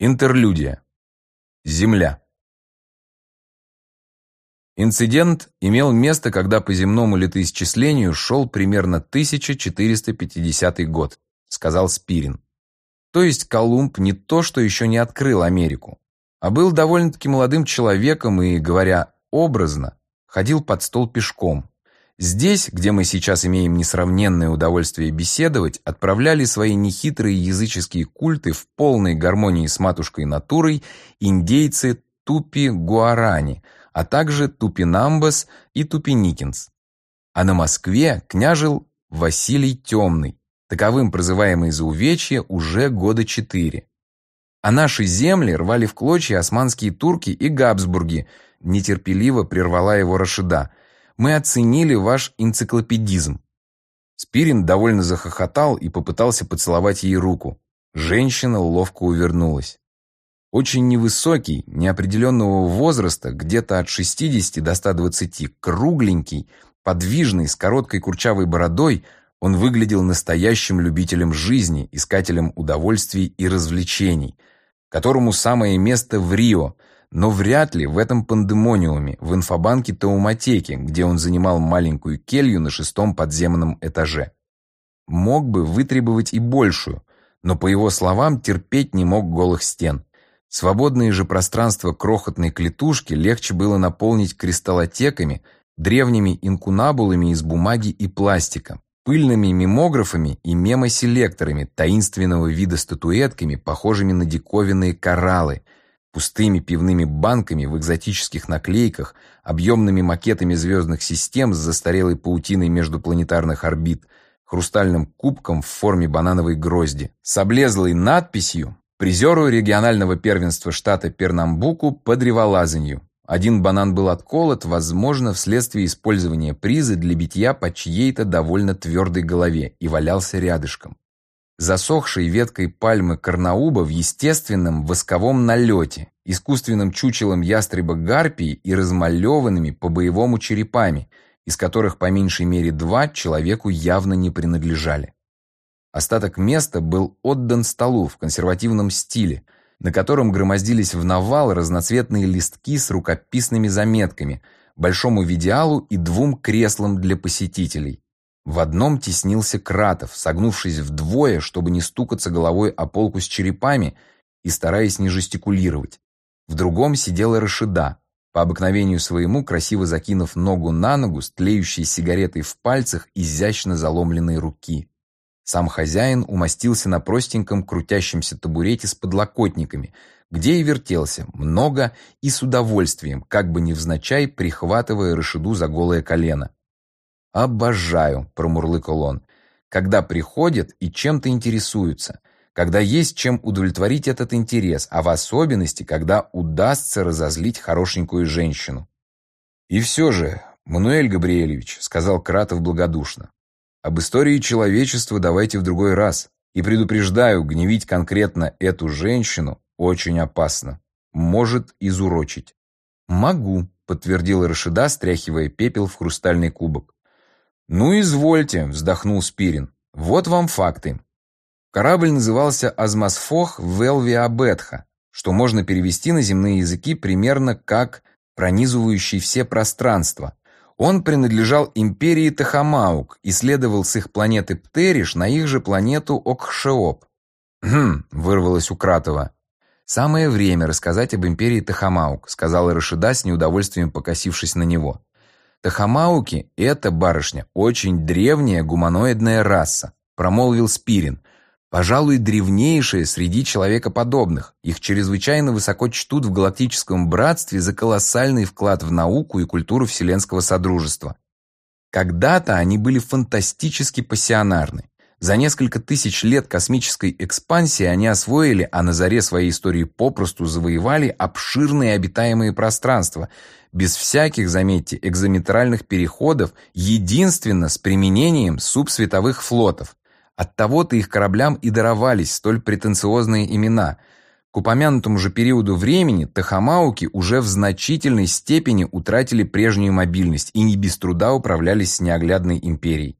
Интерлюдия. Земля. Инцидент имел место, когда по земному летоисчислению шел примерно 1450 год, сказал Спирин. То есть Колумб не то, что еще не открыл Америку, а был довольно-таки молодым человеком и, говоря образно, ходил под стол пешком. Здесь, где мы сейчас имеем несравненное удовольствие беседовать, отправляли свои нехитрые языческие культы в полной гармонии с матушкой натурой индейцы Тупи-Гуарани, а также Тупинамбас и Тупиникинс. А на Москве княжил Василий Темный, таковым прозываемый за увечье уже года четыре. А наши земли рвали в клочья османские турки и Габсбурги, нетерпеливо прервала его Рашида – мы оценили ваш энциклопедизм». Спирин довольно захохотал и попытался поцеловать ей руку. Женщина ловко увернулась. Очень невысокий, неопределенного возраста, где-то от 60 до 120, кругленький, подвижный, с короткой курчавой бородой, он выглядел настоящим любителем жизни, искателем удовольствий и развлечений, которому самое место в Рио – но вряд ли в этом пандемониуме, в инфобанке Тауматеки, где он занимал маленькую келью на шестом подземном этаже. Мог бы вытребовать и большую, но, по его словам, терпеть не мог голых стен. Свободные же пространства крохотной клетушки легче было наполнить кристаллотеками, древними инкунабулами из бумаги и пластика, пыльными мимографами и мемоселекторами таинственного вида статуэтками, похожими на диковинные кораллы – пустыми пивными банками в экзотических наклейках, объемными макетами звездных систем с застарелой паутиной междупланетарных орбит, хрустальным кубком в форме банановой грозди, с облезлой надписью призеру регионального первенства штата Пернамбуку по древолазанию. Один банан был отколот, возможно, вследствие использования призы для битья по чьей-то довольно твердой голове и валялся рядышком засохшей веткой пальмы карнауба в естественном восковом налете, искусственным чучелом ястреба гарпии и размалеванными по-боевому черепами, из которых по меньшей мере два человеку явно не принадлежали. Остаток места был отдан столу в консервативном стиле, на котором громоздились в навал разноцветные листки с рукописными заметками, большому видеалу и двум креслам для посетителей. В одном теснился Кратов, согнувшись вдвое, чтобы не стукаться головой о полку с черепами и стараясь не жестикулировать. В другом сидела Рашида, по обыкновению своему красиво закинув ногу на ногу с тлеющей сигаретой в пальцах изящно заломленной руки. Сам хозяин умостился на простеньком крутящемся табурете с подлокотниками, где и вертелся, много и с удовольствием, как бы невзначай прихватывая Рашиду за голое колено. «Обожаю», — промурлыкал он, «когда приходят и чем-то интересуются, когда есть чем удовлетворить этот интерес, а в особенности, когда удастся разозлить хорошенькую женщину». «И все же, Мануэль Габриэльевич», — сказал Кратов благодушно, «об истории человечества давайте в другой раз. И предупреждаю, гневить конкретно эту женщину очень опасно. Может изурочить». «Могу», — подтвердил Рашида, стряхивая пепел в хрустальный кубок. «Ну, извольте», — вздохнул Спирин. «Вот вам факты». Корабль назывался «Азмасфох Велвиабетха», что можно перевести на земные языки примерно как «пронизывающий все пространства». Он принадлежал империи Тахамаук и следовал с их планеты Птериш на их же планету Окхшеоп. «Хм», — вырвалось у Кратова. «Самое время рассказать об империи Тахамаук», — сказала Рашида с неудовольствием покосившись на него. «Тахамауки — это, барышня, очень древняя гуманоидная раса», промолвил Спирин. «Пожалуй, древнейшая среди человекоподобных. Их чрезвычайно высоко чтут в галактическом братстве за колоссальный вклад в науку и культуру Вселенского Содружества. Когда-то они были фантастически пассионарны. За несколько тысяч лет космической экспансии они освоили, а на заре своей истории попросту завоевали обширные обитаемые пространства, без всяких, заметьте, экзометральных переходов, единственно с применением субсветовых флотов. Оттого-то их кораблям и даровались столь претенциозные имена. К упомянутому же периоду времени Тахамауки уже в значительной степени утратили прежнюю мобильность и не без труда управлялись с неоглядной империей.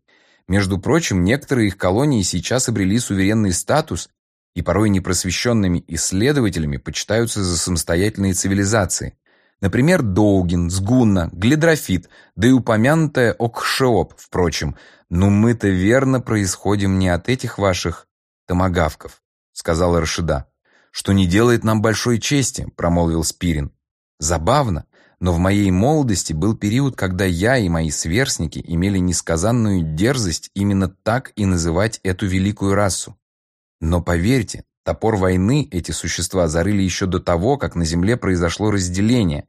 Между прочим, некоторые их колонии сейчас обрели суверенный статус и порой непросвещенными исследователями почитаются за самостоятельные цивилизации. Например, Доугин, Сгунна, Глидрофит, да и упомянутая Окшеоп, впрочем. Но мы-то верно происходим не от этих ваших томагавков, сказала Рашида. Что не делает нам большой чести, промолвил Спирин. Забавно, но в моей молодости был период, когда я и мои сверстники имели несказанную дерзость именно так и называть эту великую расу. Но поверьте, топор войны эти существа зарыли еще до того, как на Земле произошло разделение.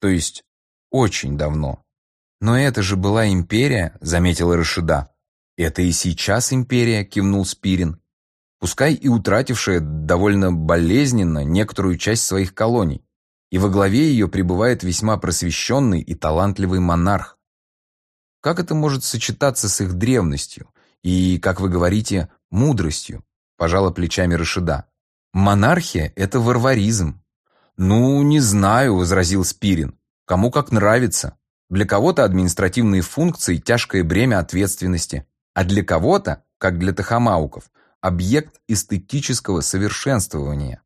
То есть очень давно. Но это же была империя, заметила Рашида. Это и сейчас империя, кивнул Спирин. Пускай и утратившая довольно болезненно некоторую часть своих колоний и во главе ее пребывает весьма просвещенный и талантливый монарх. Как это может сочетаться с их древностью и, как вы говорите, мудростью? Пожала плечами Рашида. Монархия – это варваризм. Ну, не знаю, возразил Спирин. Кому как нравится. Для кого-то административные функции – тяжкое бремя ответственности, а для кого-то, как для тахамауков, объект эстетического совершенствования.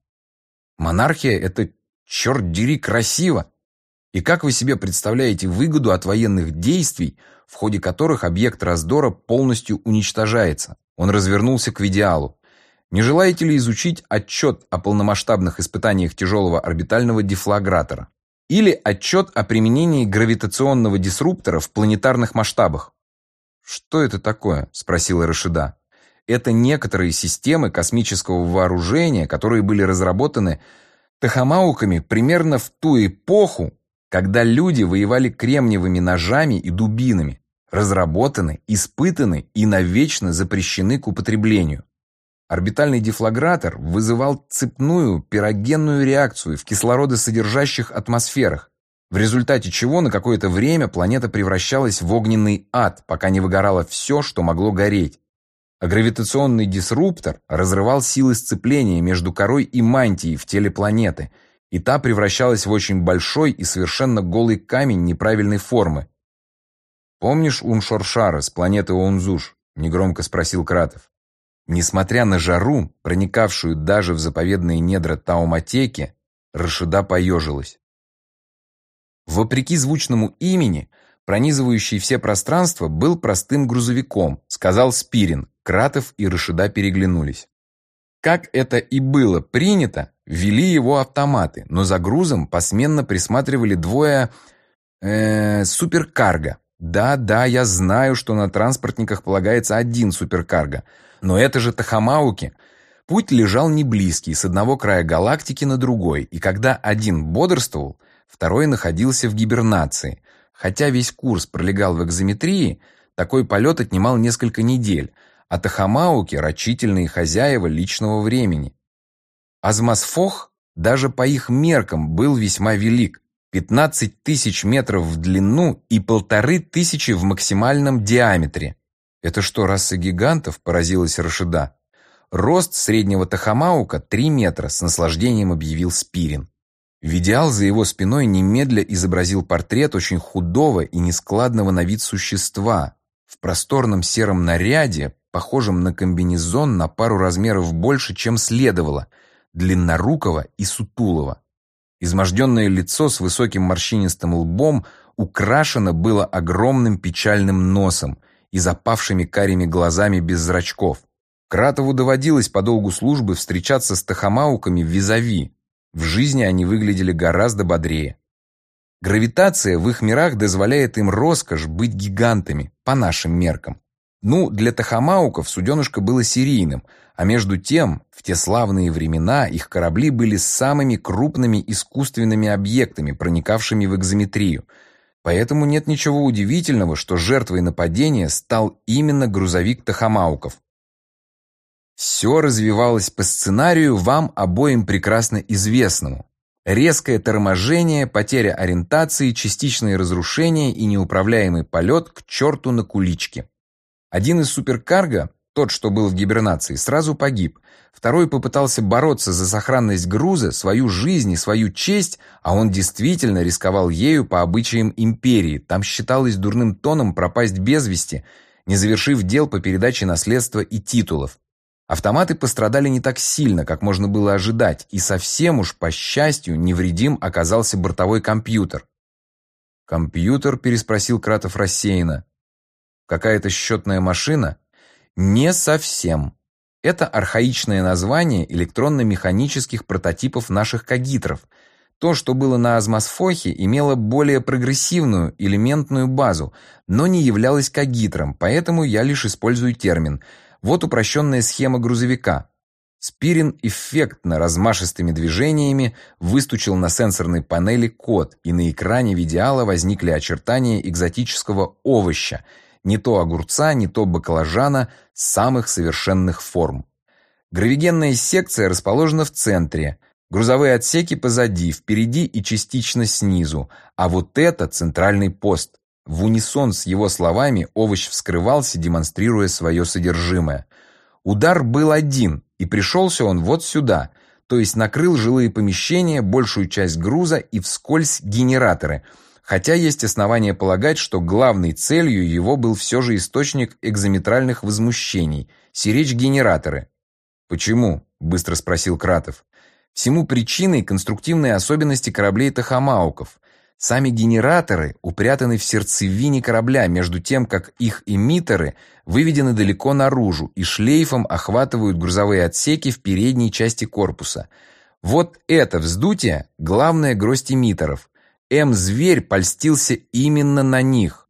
Монархия – это Черт дери, красиво! И как вы себе представляете выгоду от военных действий, в ходе которых объект раздора полностью уничтожается? Он развернулся к идеалу. Не желаете ли изучить отчет о полномасштабных испытаниях тяжелого орбитального дефлагратора? Или отчет о применении гравитационного дисруптора в планетарных масштабах? «Что это такое?» – спросила Рашида. «Это некоторые системы космического вооружения, которые были разработаны Тахамауками примерно в ту эпоху, когда люди воевали кремниевыми ножами и дубинами, разработаны, испытаны и навечно запрещены к употреблению. Орбитальный дефлагратор вызывал цепную пирогенную реакцию в кислородосодержащих атмосферах, в результате чего на какое-то время планета превращалась в огненный ад, пока не выгорало все, что могло гореть а гравитационный дисруптор разрывал силы сцепления между корой и мантией в теле планеты, и та превращалась в очень большой и совершенно голый камень неправильной формы. «Помнишь Уншоршара с планеты Оунзуш?» — негромко спросил Кратов. Несмотря на жару, проникавшую даже в заповедные недра Тауматеки, Рашида поежилась. Вопреки звучному имени, пронизывающий все пространства, был простым грузовиком, сказал Спирин, Кратов и Рашида переглянулись. Как это и было принято, вели его автоматы, но за грузом посменно присматривали двое... Э, суперкарго. Да, да, я знаю, что на транспортниках полагается один суперкарго, но это же Тахамауки. Путь лежал не близкий, с одного края галактики на другой, и когда один бодрствовал, второй находился в гибернации. Хотя весь курс пролегал в экзометрии, такой полет отнимал несколько недель, а Тахамауки – рачительные хозяева личного времени. Азмасфох даже по их меркам был весьма велик – 15 тысяч метров в длину и полторы тысячи в максимальном диаметре. «Это что, раса гигантов?» – поразилась Рашида. Рост среднего Тахамаука – 3 метра, с наслаждением объявил Спирин. Видиал за его спиной немедля изобразил портрет очень худого и нескладного на вид существа. В просторном сером наряде, похожим на комбинезон на пару размеров больше, чем следовало, длиннорукого и сутулого. Изможденное лицо с высоким морщинистым лбом украшено было огромным печальным носом и запавшими карими глазами без зрачков. Кратову доводилось по долгу службы встречаться с тахамауками в визави. В жизни они выглядели гораздо бодрее. Гравитация в их мирах дозволяет им роскошь быть гигантами, по нашим меркам. Ну, для тахамауков суденышко было серийным, а между тем, в те славные времена их корабли были самыми крупными искусственными объектами, проникавшими в экзометрию. Поэтому нет ничего удивительного, что жертвой нападения стал именно грузовик тахамауков. Все развивалось по сценарию вам обоим прекрасно известному. Резкое торможение, потеря ориентации, частичные разрушения и неуправляемый полет к черту на куличке. Один из суперкарго, тот, что был в гибернации, сразу погиб. Второй попытался бороться за сохранность груза, свою жизнь и свою честь, а он действительно рисковал ею по обычаям империи. Там считалось дурным тоном пропасть без вести, не завершив дел по передаче наследства и титулов. Автоматы пострадали не так сильно, как можно было ожидать, и совсем уж, по счастью, невредим оказался бортовой компьютер. «Компьютер?» – переспросил Кратов рассеянно. «Какая-то счетная машина?» «Не совсем. Это архаичное название электронно-механических прототипов наших кагитров. То, что было на Азмосфохе, имело более прогрессивную элементную базу, но не являлось кагитром, поэтому я лишь использую термин – вот упрощенная схема грузовика. Спирин эффектно размашистыми движениями выстучил на сенсорной панели код, и на экране видеала возникли очертания экзотического овоща, не то огурца, не то баклажана, самых совершенных форм. Гравигенная секция расположена в центре, грузовые отсеки позади, впереди и частично снизу, а вот это центральный пост. В унисон с его словами овощ вскрывался, демонстрируя свое содержимое. Удар был один, и пришелся он вот сюда, то есть накрыл жилые помещения, большую часть груза и вскользь генераторы, хотя есть основания полагать, что главной целью его был все же источник экзометральных возмущений – сиречь генераторы. «Почему?» – быстро спросил Кратов. Всему причиной конструктивные особенности кораблей Тахамауков. Сами генераторы упрятаны в сердцевине корабля, между тем, как их эмиттеры выведены далеко наружу и шлейфом охватывают грузовые отсеки в передней части корпуса. Вот это вздутие – главная гроздь эмиттеров. М-зверь польстился именно на них.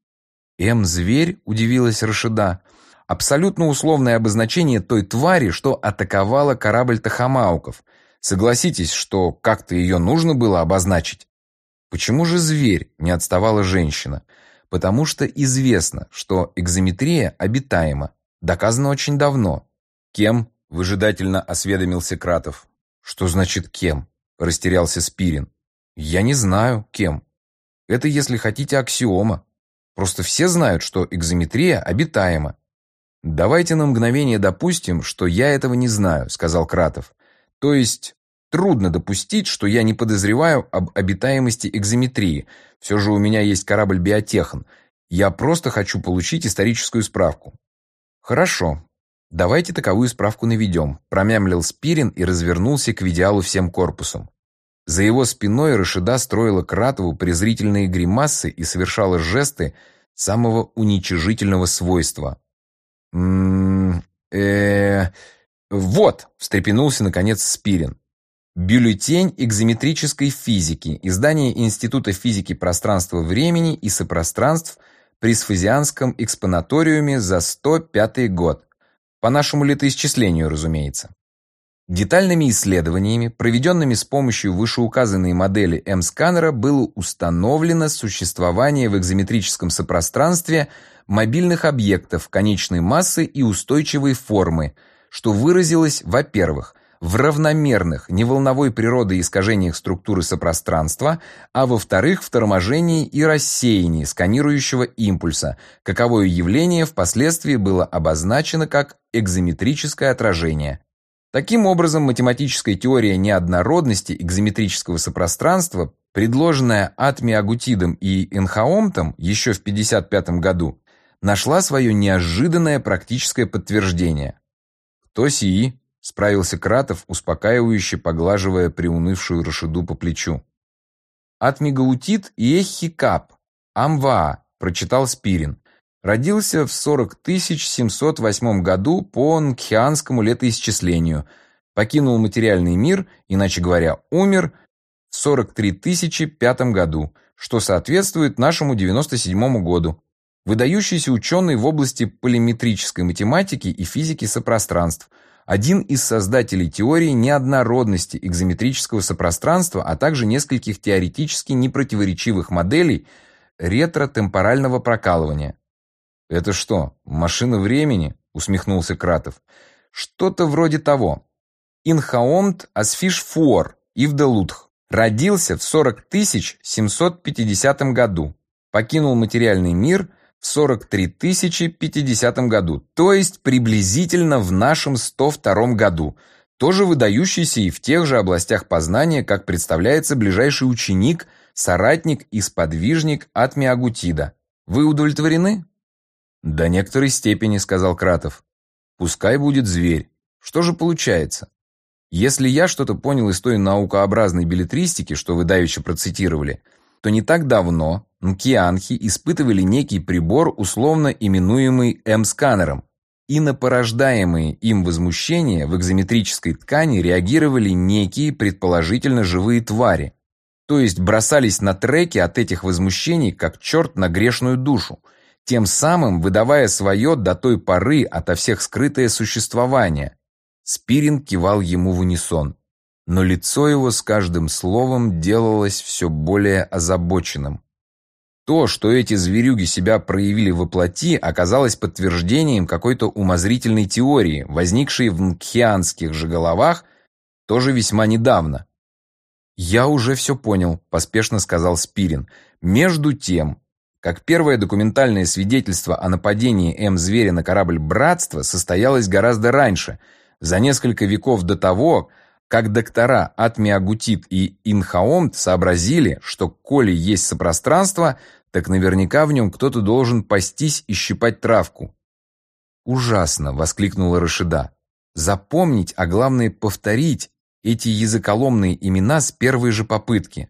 «М-зверь?» – удивилась Рашида. «Абсолютно условное обозначение той твари, что атаковала корабль Тахамауков. Согласитесь, что как-то ее нужно было обозначить?» Почему же зверь, не отставала женщина? Потому что известно, что экзометрия обитаема. Доказано очень давно. Кем? Выжидательно осведомился Кратов. Что значит кем? Растерялся Спирин. Я не знаю, кем. Это, если хотите, аксиома. Просто все знают, что экзометрия обитаема. Давайте на мгновение допустим, что я этого не знаю, сказал Кратов. То есть Трудно допустить, что я не подозреваю об обитаемости экзометрии. Все же у меня есть корабль «Биотехан». Я просто хочу получить историческую справку. Хорошо. Давайте таковую справку наведем, промямлил Спирин и развернулся к видеалу всем корпусом. За его спиной Рашида строила Кратову презрительные гримасы и совершала жесты самого уничижительного свойства. «М-м-м... э Вот!» – встрепенулся наконец Спирин. Бюллетень экзометрической физики. Издание Института физики пространства-времени и сопространств при Сфазианском экспонаториуме за 105 год. По нашему летоисчислению, разумеется. Детальными исследованиями, проведенными с помощью вышеуказанной модели М-сканера, было установлено существование в экзометрическом сопространстве мобильных объектов конечной массы и устойчивой формы, что выразилось, во-первых, в равномерных, неволновой природы искажениях структуры сопространства, а во-вторых, в торможении и рассеянии сканирующего импульса, каковое явление впоследствии было обозначено как экзометрическое отражение. Таким образом, математическая теория неоднородности экзометрического сопространства, предложенная Атми Агутидом и Энхаомтом еще в 1955 году, нашла свое неожиданное практическое подтверждение. Кто сии? Справился Кратов, успокаивающе поглаживая приунывшую Рашиду по плечу. «Атмигаутит Ехикап, Амва», прочитал Спирин. Родился в 40708 году по Нкхианскому летоисчислению. Покинул материальный мир, иначе говоря, умер в 43005 году, что соответствует нашему 97 году. Выдающийся ученый в области полиметрической математики и физики сопространств – один из создателей теории неоднородности экзометрического сопространства, а также нескольких теоретически непротиворечивых моделей ретро-темпорального прокалывания. «Это что, машина времени?» — усмехнулся Кратов. «Что-то вроде того. Инхаомт Асфиш Фуор, Ивделутх. Родился в 40 750 году. Покинул материальный мир 43 тысячи 50 году, то есть приблизительно в нашем 102 году, тоже выдающийся и в тех же областях познания, как представляется ближайший ученик, соратник и сподвижник от Миагутида. Вы удовлетворены? До некоторой степени, сказал Кратов. Пускай будет зверь. Что же получается? Если я что-то понял из той наукообразной билетристики, что вы давеча процитировали, то не так давно нкианхи испытывали некий прибор, условно именуемый М-сканером, и на порождаемые им возмущения в экзометрической ткани реагировали некие предположительно живые твари, то есть бросались на треки от этих возмущений как черт на грешную душу, тем самым выдавая свое до той поры ото всех скрытое существование, Спирин кивал ему в унисон, но лицо его с каждым словом делалось все более озабоченным. То, что эти зверюги себя проявили во плоти, оказалось подтверждением какой-то умозрительной теории, возникшей в нкхианских же головах тоже весьма недавно. «Я уже все понял», – поспешно сказал Спирин. «Между тем, как первое документальное свидетельство о нападении М-зверя на корабль «Братство» состоялось гораздо раньше – за несколько веков до того, как доктора Атмиагутит и Инхаомт сообразили, что коли есть сопространство, так наверняка в нем кто-то должен пастись и щипать травку. «Ужасно!» — воскликнула Рашида. «Запомнить, а главное повторить эти языколомные имена с первой же попытки».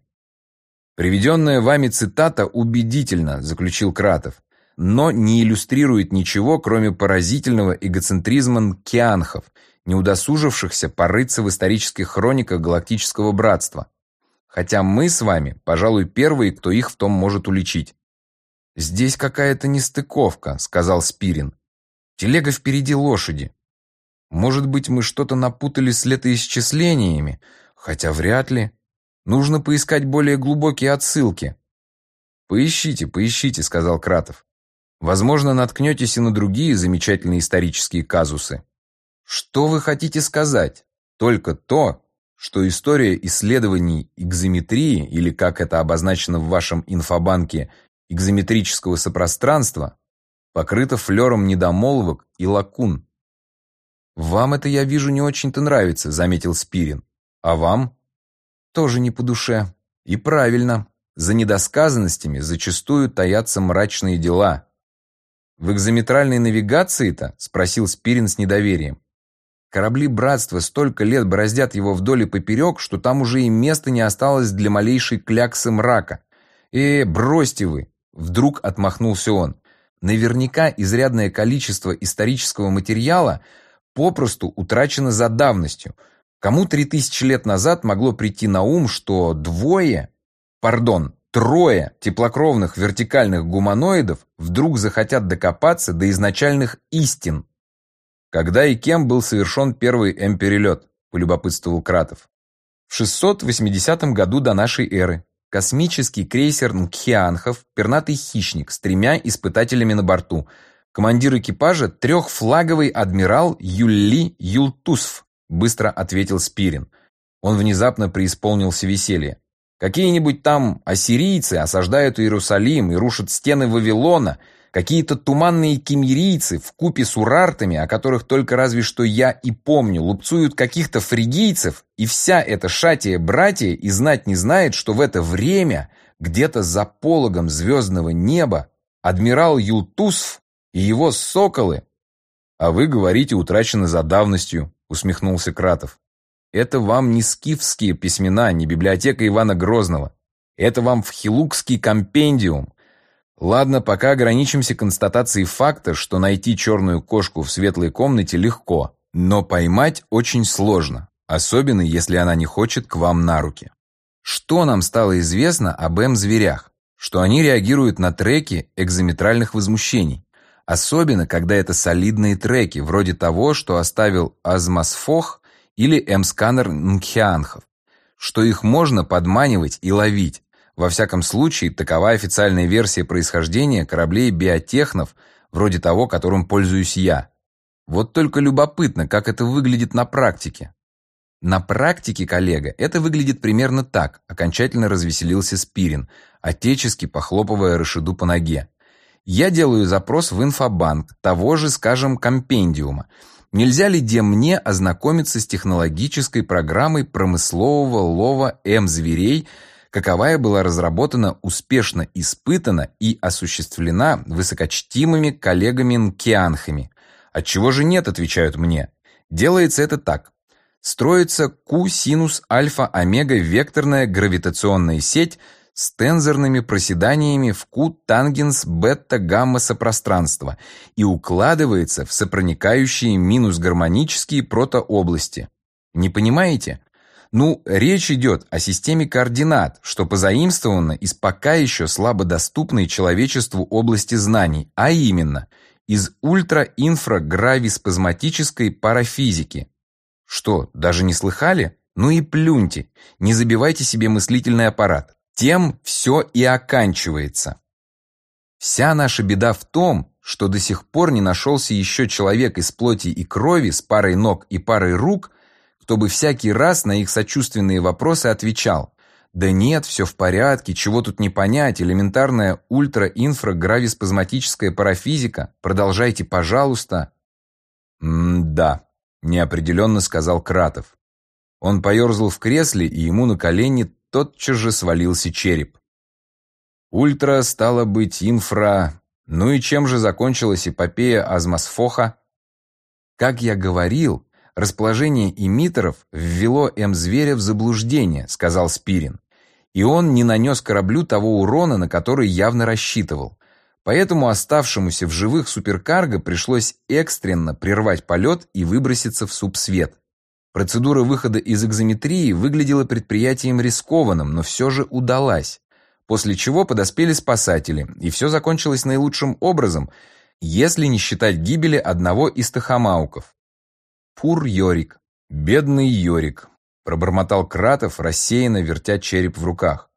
«Приведенная вами цитата убедительна», — заключил Кратов, «но не иллюстрирует ничего, кроме поразительного эгоцентризма кианхов, не удосужившихся порыться в исторических хрониках Галактического Братства. Хотя мы с вами, пожалуй, первые, кто их в том может уличить. «Здесь какая-то нестыковка», — сказал Спирин. «Телега впереди лошади. Может быть, мы что-то напутали с летоисчислениями, хотя вряд ли. Нужно поискать более глубокие отсылки». «Поищите, поищите», — сказал Кратов. «Возможно, наткнетесь и на другие замечательные исторические казусы. Что вы хотите сказать? Только то, что история исследований экзометрии, или как это обозначено в вашем инфобанке, экзометрического сопространства, покрыта флером недомолвок и лакун. «Вам это, я вижу, не очень-то нравится», — заметил Спирин. «А вам?» «Тоже не по душе. И правильно. За недосказанностями зачастую таятся мрачные дела». «В экзометральной навигации-то?» — спросил Спирин с недоверием. Корабли братства столько лет бороздят его вдоль и поперек, что там уже и места не осталось для малейшей кляксы мрака. «Э, бросьте вы!» — вдруг отмахнулся он. «Наверняка изрядное количество исторического материала попросту утрачено за давностью. Кому три тысячи лет назад могло прийти на ум, что двое, пардон, трое теплокровных вертикальных гуманоидов вдруг захотят докопаться до изначальных истин?» Когда и кем был совершен первый М-перелет, полюбопытствовал Кратов. В 680 году до нашей эры космический крейсер Нкхианхов, пернатый хищник с тремя испытателями на борту, командир экипажа трехфлаговый адмирал Юлли Юлтусф, быстро ответил Спирин. Он внезапно преисполнился веселья. Какие-нибудь там ассирийцы осаждают Иерусалим и рушат стены Вавилона – Какие-то туманные кемерийцы в купе с урартами, о которых только разве что я и помню, лупцуют каких-то фригийцев, и вся эта шатия братья и знать не знает, что в это время где-то за пологом звездного неба адмирал Юлтусф и его соколы. «А вы говорите, утрачены за давностью», — усмехнулся Кратов. «Это вам не скифские письмена, не библиотека Ивана Грозного. Это вам в Хилукский компендиум, Ладно, пока ограничимся констатацией факта, что найти черную кошку в светлой комнате легко, но поймать очень сложно, особенно если она не хочет к вам на руки. Что нам стало известно об М-зверях? Что они реагируют на треки экзометральных возмущений, особенно когда это солидные треки, вроде того, что оставил Азмасфох или М-сканер Нкхианхов, что их можно подманивать и ловить, во всяком случае, такова официальная версия происхождения кораблей биотехнов, вроде того, которым пользуюсь я. Вот только любопытно, как это выглядит на практике. На практике, коллега, это выглядит примерно так, окончательно развеселился Спирин, отечески похлопывая Рашиду по ноге. Я делаю запрос в инфобанк, того же, скажем, компендиума. Нельзя ли где мне ознакомиться с технологической программой промыслового лова М-зверей, каковая была разработана, успешно испытана и осуществлена высокочтимыми коллегами-нкианхами. Отчего же нет, отвечают мне. Делается это так. Строится Q-синус-альфа-омега векторная гравитационная сеть с тензорными проседаниями в Q-тангенс-бета-гамма сопространства и укладывается в сопроникающие минус-гармонические протообласти. Не понимаете? Ну, речь идет о системе координат, что позаимствовано из пока еще слабо доступной человечеству области знаний, а именно из ультра-инфрагрависпазматической парафизики. Что, даже не слыхали? Ну и плюньте, не забивайте себе мыслительный аппарат. Тем все и оканчивается. Вся наша беда в том, что до сих пор не нашелся еще человек из плоти и крови с парой ног и парой рук, кто бы всякий раз на их сочувственные вопросы отвечал «Да нет, все в порядке, чего тут не понять, элементарная ультра-инфра-грависпазматическая парафизика, продолжайте, пожалуйста». «М-да», — неопределенно сказал Кратов. Он поерзал в кресле, и ему на колени тотчас же свалился череп. Ультра стало быть инфра... Ну и чем же закончилась эпопея Азмосфоха? Как я говорил, Расположение эмиттеров ввело М-зверя в заблуждение, сказал Спирин. И он не нанес кораблю того урона, на который явно рассчитывал. Поэтому оставшемуся в живых суперкарго пришлось экстренно прервать полет и выброситься в субсвет. Процедура выхода из экзометрии выглядела предприятием рискованным, но все же удалась. После чего подоспели спасатели, и все закончилось наилучшим образом, если не считать гибели одного из тахамауков. Пур Йорик. Бедный Йорик. Пробормотал Кратов, рассеянно вертя череп в руках.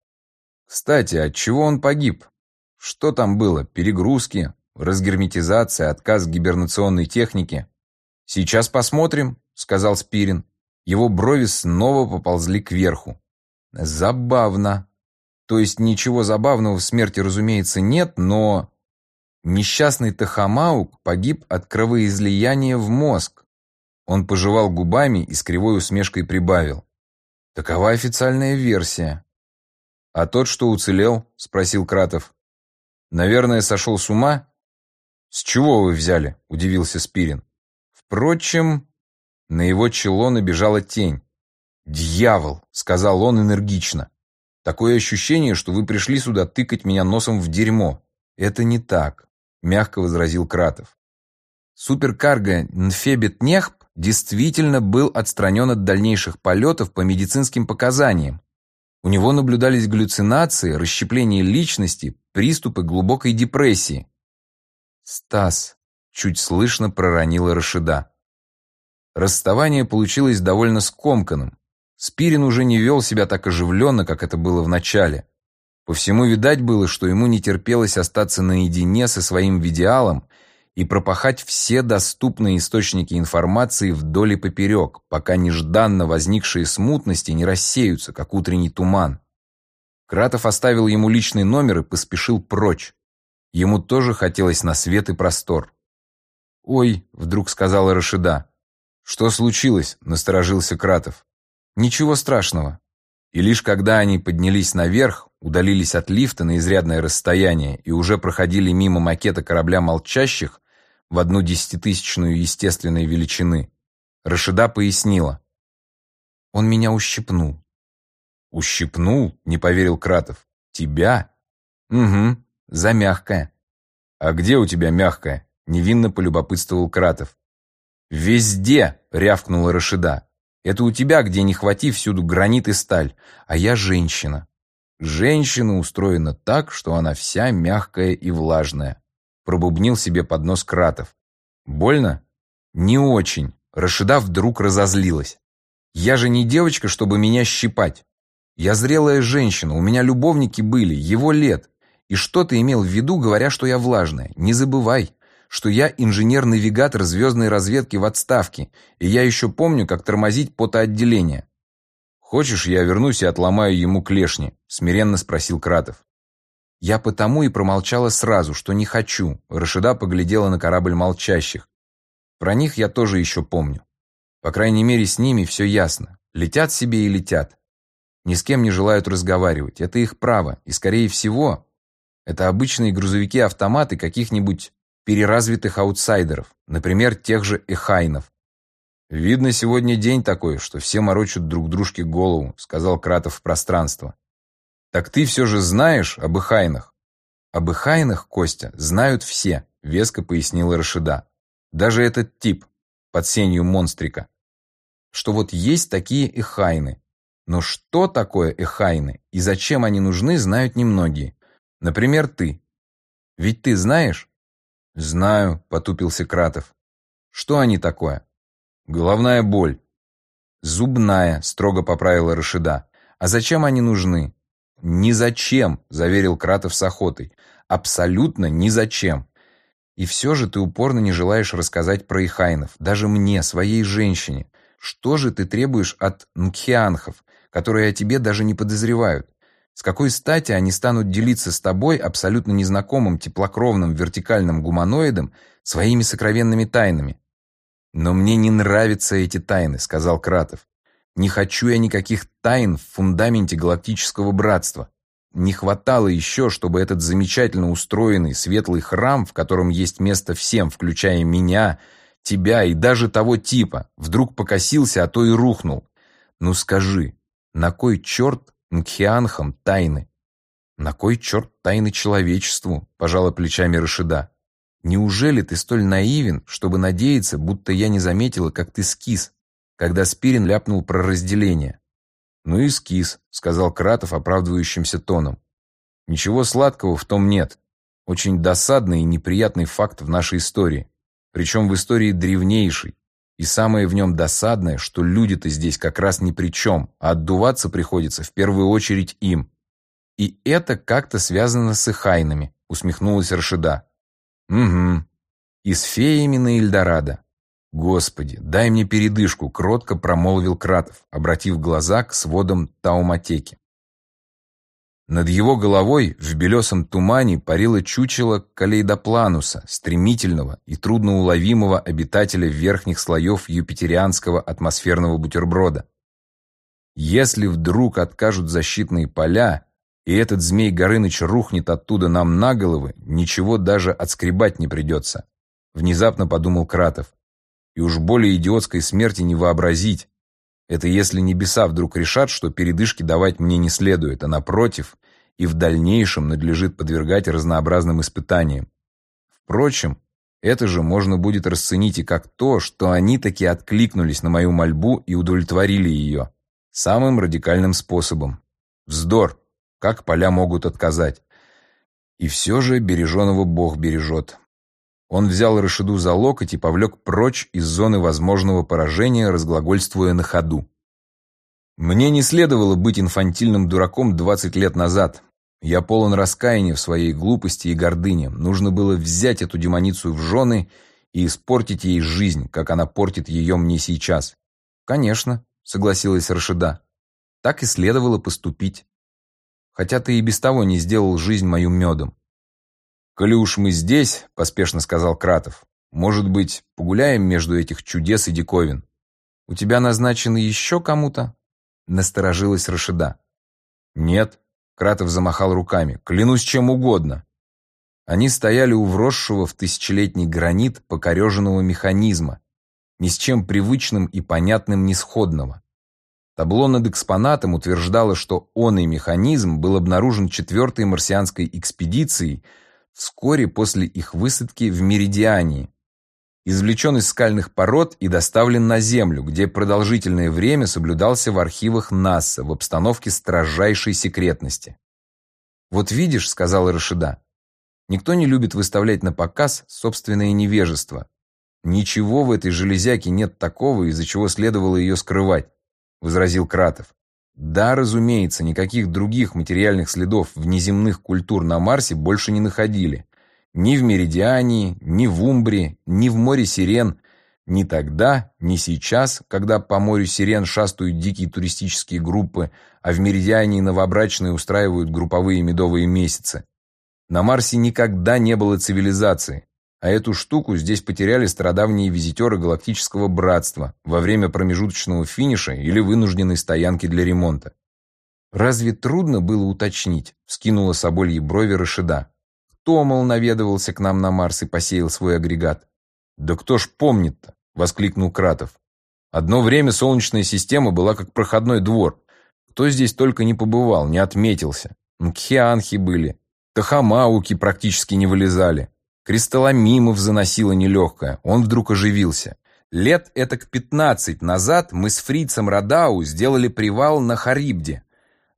Кстати, от чего он погиб? Что там было? Перегрузки, разгерметизация, отказ гибернационной техники? Сейчас посмотрим, сказал Спирин. Его брови снова поползли кверху. Забавно. То есть ничего забавного в смерти, разумеется, нет, но... Несчастный Тахамаук погиб от кровоизлияния в мозг. Он пожевал губами и с кривой усмешкой прибавил. Такова официальная версия. А тот, что уцелел, спросил Кратов. Наверное, сошел с ума? С чего вы взяли? Удивился Спирин. Впрочем, на его чело набежала тень. «Дьявол!» — сказал он энергично. «Такое ощущение, что вы пришли сюда тыкать меня носом в дерьмо». «Это не так», — мягко возразил Кратов. Суперкарго Нфебет Нехп действительно был отстранен от дальнейших полетов по медицинским показаниям. У него наблюдались галлюцинации, расщепление личности, приступы глубокой депрессии. «Стас», — чуть слышно проронила Рашида. Расставание получилось довольно скомканным. Спирин уже не вел себя так оживленно, как это было в начале. По всему видать было, что ему не терпелось остаться наедине со своим видеалом и пропахать все доступные источники информации вдоль и поперек, пока нежданно возникшие смутности не рассеются, как утренний туман. Кратов оставил ему личный номер и поспешил прочь. Ему тоже хотелось на свет и простор. «Ой», — вдруг сказала Рашида. «Что случилось?» — насторожился Кратов. «Ничего страшного». И лишь когда они поднялись наверх, удалились от лифта на изрядное расстояние и уже проходили мимо макета корабля молчащих, в одну десятитысячную естественной величины. Рашида пояснила. Он меня ущипнул. «Ущипнул?» — не поверил Кратов. «Тебя?» «Угу, за мягкое». «А где у тебя мягкое?» — невинно полюбопытствовал Кратов. «Везде!» — рявкнула Рашида. «Это у тебя, где не хвати всюду гранит и сталь, а я женщина. Женщина устроена так, что она вся мягкая и влажная пробубнил себе под нос Кратов. «Больно?» «Не очень». Рашида вдруг разозлилась. «Я же не девочка, чтобы меня щипать. Я зрелая женщина, у меня любовники были, его лет. И что ты имел в виду, говоря, что я влажная? Не забывай, что я инженер-навигатор звездной разведки в отставке, и я еще помню, как тормозить потоотделение». «Хочешь, я вернусь и отломаю ему клешни?» — смиренно спросил Кратов. Я потому и промолчала сразу, что не хочу. Рашида поглядела на корабль молчащих. Про них я тоже еще помню. По крайней мере, с ними все ясно. Летят себе и летят. Ни с кем не желают разговаривать. Это их право. И, скорее всего, это обычные грузовики-автоматы каких-нибудь переразвитых аутсайдеров, например, тех же эхайнов. «Видно, сегодня день такой, что все морочат друг дружке голову», сказал Кратов в пространство. «Так ты все же знаешь об Ихайнах?» «Об Ихайнах, Костя, знают все», веско пояснила Рашида. «Даже этот тип, под сенью монстрика. Что вот есть такие Ихайны. Но что такое Ихайны и зачем они нужны, знают немногие. Например, ты. Ведь ты знаешь?» «Знаю», — потупился Кратов. «Что они такое?» «Головная боль». «Зубная», — строго поправила Рашида. «А зачем они нужны?» «Ни зачем», — заверил Кратов с охотой. «Абсолютно ни зачем. И все же ты упорно не желаешь рассказать про Ихайнов, даже мне, своей женщине. Что же ты требуешь от нкхианхов, которые о тебе даже не подозревают? С какой стати они станут делиться с тобой, абсолютно незнакомым теплокровным вертикальным гуманоидом, своими сокровенными тайнами? «Но мне не нравятся эти тайны», — сказал Кратов. «Не хочу я никаких тайн в фундаменте галактического братства. Не хватало еще, чтобы этот замечательно устроенный светлый храм, в котором есть место всем, включая меня, тебя и даже того типа, вдруг покосился, а то и рухнул. Ну скажи, на кой черт Нкхианхам тайны? На кой черт тайны человечеству? Пожала плечами Рашида. Неужели ты столь наивен, чтобы надеяться, будто я не заметила, как ты скис, когда Спирин ляпнул про разделение? Ну и скис, сказал Кратов оправдывающимся тоном. Ничего сладкого в том нет. Очень досадный и неприятный факт в нашей истории. Причем в истории древнейшей. И самое в нем досадное, что люди-то здесь как раз ни при чем, а отдуваться приходится в первую очередь им. И это как-то связано с Ихайнами, усмехнулась Рашида. Угу. И с феями на Эльдорадо. Господи, дай мне передышку, кротко промолвил Кратов, обратив глаза к сводам тауматеки. Над его головой в белесом тумане парило чучело калейдоплануса, стремительного и трудноуловимого обитателя верхних слоев юпитерианского атмосферного бутерброда. Если вдруг откажут защитные поля, и этот змей Горыныч рухнет оттуда нам на головы, ничего даже отскребать не придется. Внезапно подумал Кратов. И уж более идиотской смерти не вообразить. Это если небеса вдруг решат, что передышки давать мне не следует, а напротив, и в дальнейшем надлежит подвергать разнообразным испытаниям. Впрочем, это же можно будет расценить и как то, что они таки откликнулись на мою мольбу и удовлетворили ее. Самым радикальным способом. Вздор. Как поля могут отказать? И все же береженого Бог бережет. Он взял Рашиду за локоть и повлек прочь из зоны возможного поражения, разглагольствуя на ходу. «Мне не следовало быть инфантильным дураком 20 лет назад. Я полон раскаяния в своей глупости и гордыне. Нужно было взять эту демоницу в жены и испортить ей жизнь, как она портит ее мне сейчас». «Конечно», — согласилась Рашида. «Так и следовало поступить» хотя ты и без того не сделал жизнь мою медом. «Коли уж мы здесь», — поспешно сказал Кратов, «может быть, погуляем между этих чудес и диковин? У тебя назначено еще кому-то?» Насторожилась Рашида. «Нет», — Кратов замахал руками, «клянусь чем угодно». Они стояли у вросшего в тысячелетний гранит покореженного механизма, ни с чем привычным и понятным не сходного. Табло над экспонатом утверждало, что он и механизм был обнаружен четвертой марсианской экспедицией вскоре после их высадки в Меридиане, извлечен из скальных пород и доставлен на Землю, где продолжительное время соблюдался в архивах НАСА в обстановке строжайшей секретности. «Вот видишь», — сказала Рашида, — «никто не любит выставлять на показ собственное невежество. Ничего в этой железяке нет такого, из-за чего следовало ее скрывать. — возразил Кратов. Да, разумеется, никаких других материальных следов внеземных культур на Марсе больше не находили. Ни в Меридиане, ни в Умбре, ни в море Сирен. Ни тогда, ни сейчас, когда по морю Сирен шастают дикие туристические группы, а в Меридиане новобрачные устраивают групповые медовые месяцы. На Марсе никогда не было цивилизации. А эту штуку здесь потеряли стародавние визитеры Галактического Братства во время промежуточного финиша или вынужденной стоянки для ремонта. «Разве трудно было уточнить?» — вскинула Соболье брови Рашида. «Кто, мол, наведывался к нам на Марс и посеял свой агрегат?» «Да кто ж помнит-то?» — воскликнул Кратов. Одно время Солнечная система была как проходной двор. Кто здесь только не побывал, не отметился. Мкхианхи были, Тахамауки практически не вылезали. Кристалломимов заносило нелегкое, он вдруг оживился. Лет это к пятнадцать назад мы с фрицем Радау сделали привал на Харибде.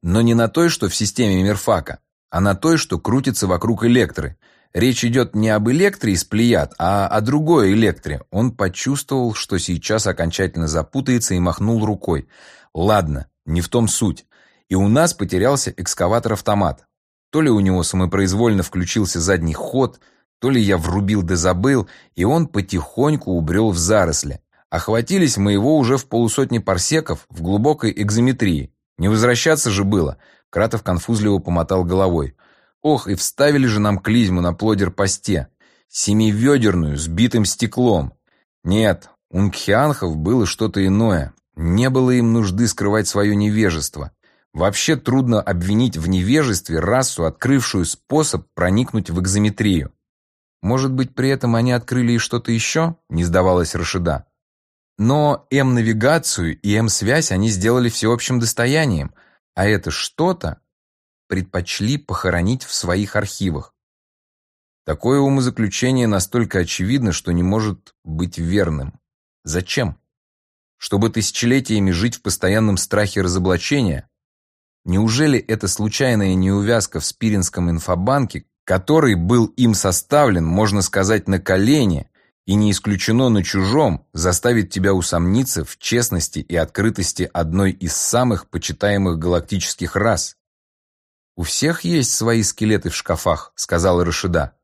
Но не на той, что в системе Мирфака, а на той, что крутится вокруг Электры. Речь идет не об Электре из Плеяд, а о другой Электре. Он почувствовал, что сейчас окончательно запутается и махнул рукой. Ладно, не в том суть. И у нас потерялся экскаватор-автомат. То ли у него самопроизвольно включился задний ход, то ли я врубил да забыл, и он потихоньку убрел в заросли. Охватились мы его уже в полусотни парсеков в глубокой экзометрии. Не возвращаться же было. Кратов конфузливо помотал головой. Ох, и вставили же нам клизму на плодер-посте. Семиведерную, с битым стеклом. Нет, у Нкхианхов было что-то иное. Не было им нужды скрывать свое невежество. Вообще трудно обвинить в невежестве расу, открывшую способ проникнуть в экзометрию. Может быть, при этом они открыли и что-то еще? Не сдавалась Рашида. Но М-навигацию и М-связь они сделали всеобщим достоянием, а это что-то предпочли похоронить в своих архивах. Такое умозаключение настолько очевидно, что не может быть верным. Зачем? Чтобы тысячелетиями жить в постоянном страхе разоблачения? Неужели это случайная неувязка в Спиринском инфобанке, который был им составлен, можно сказать, на колени, и не исключено на чужом, заставит тебя усомниться в честности и открытости одной из самых почитаемых галактических рас. «У всех есть свои скелеты в шкафах», — сказала Рашида.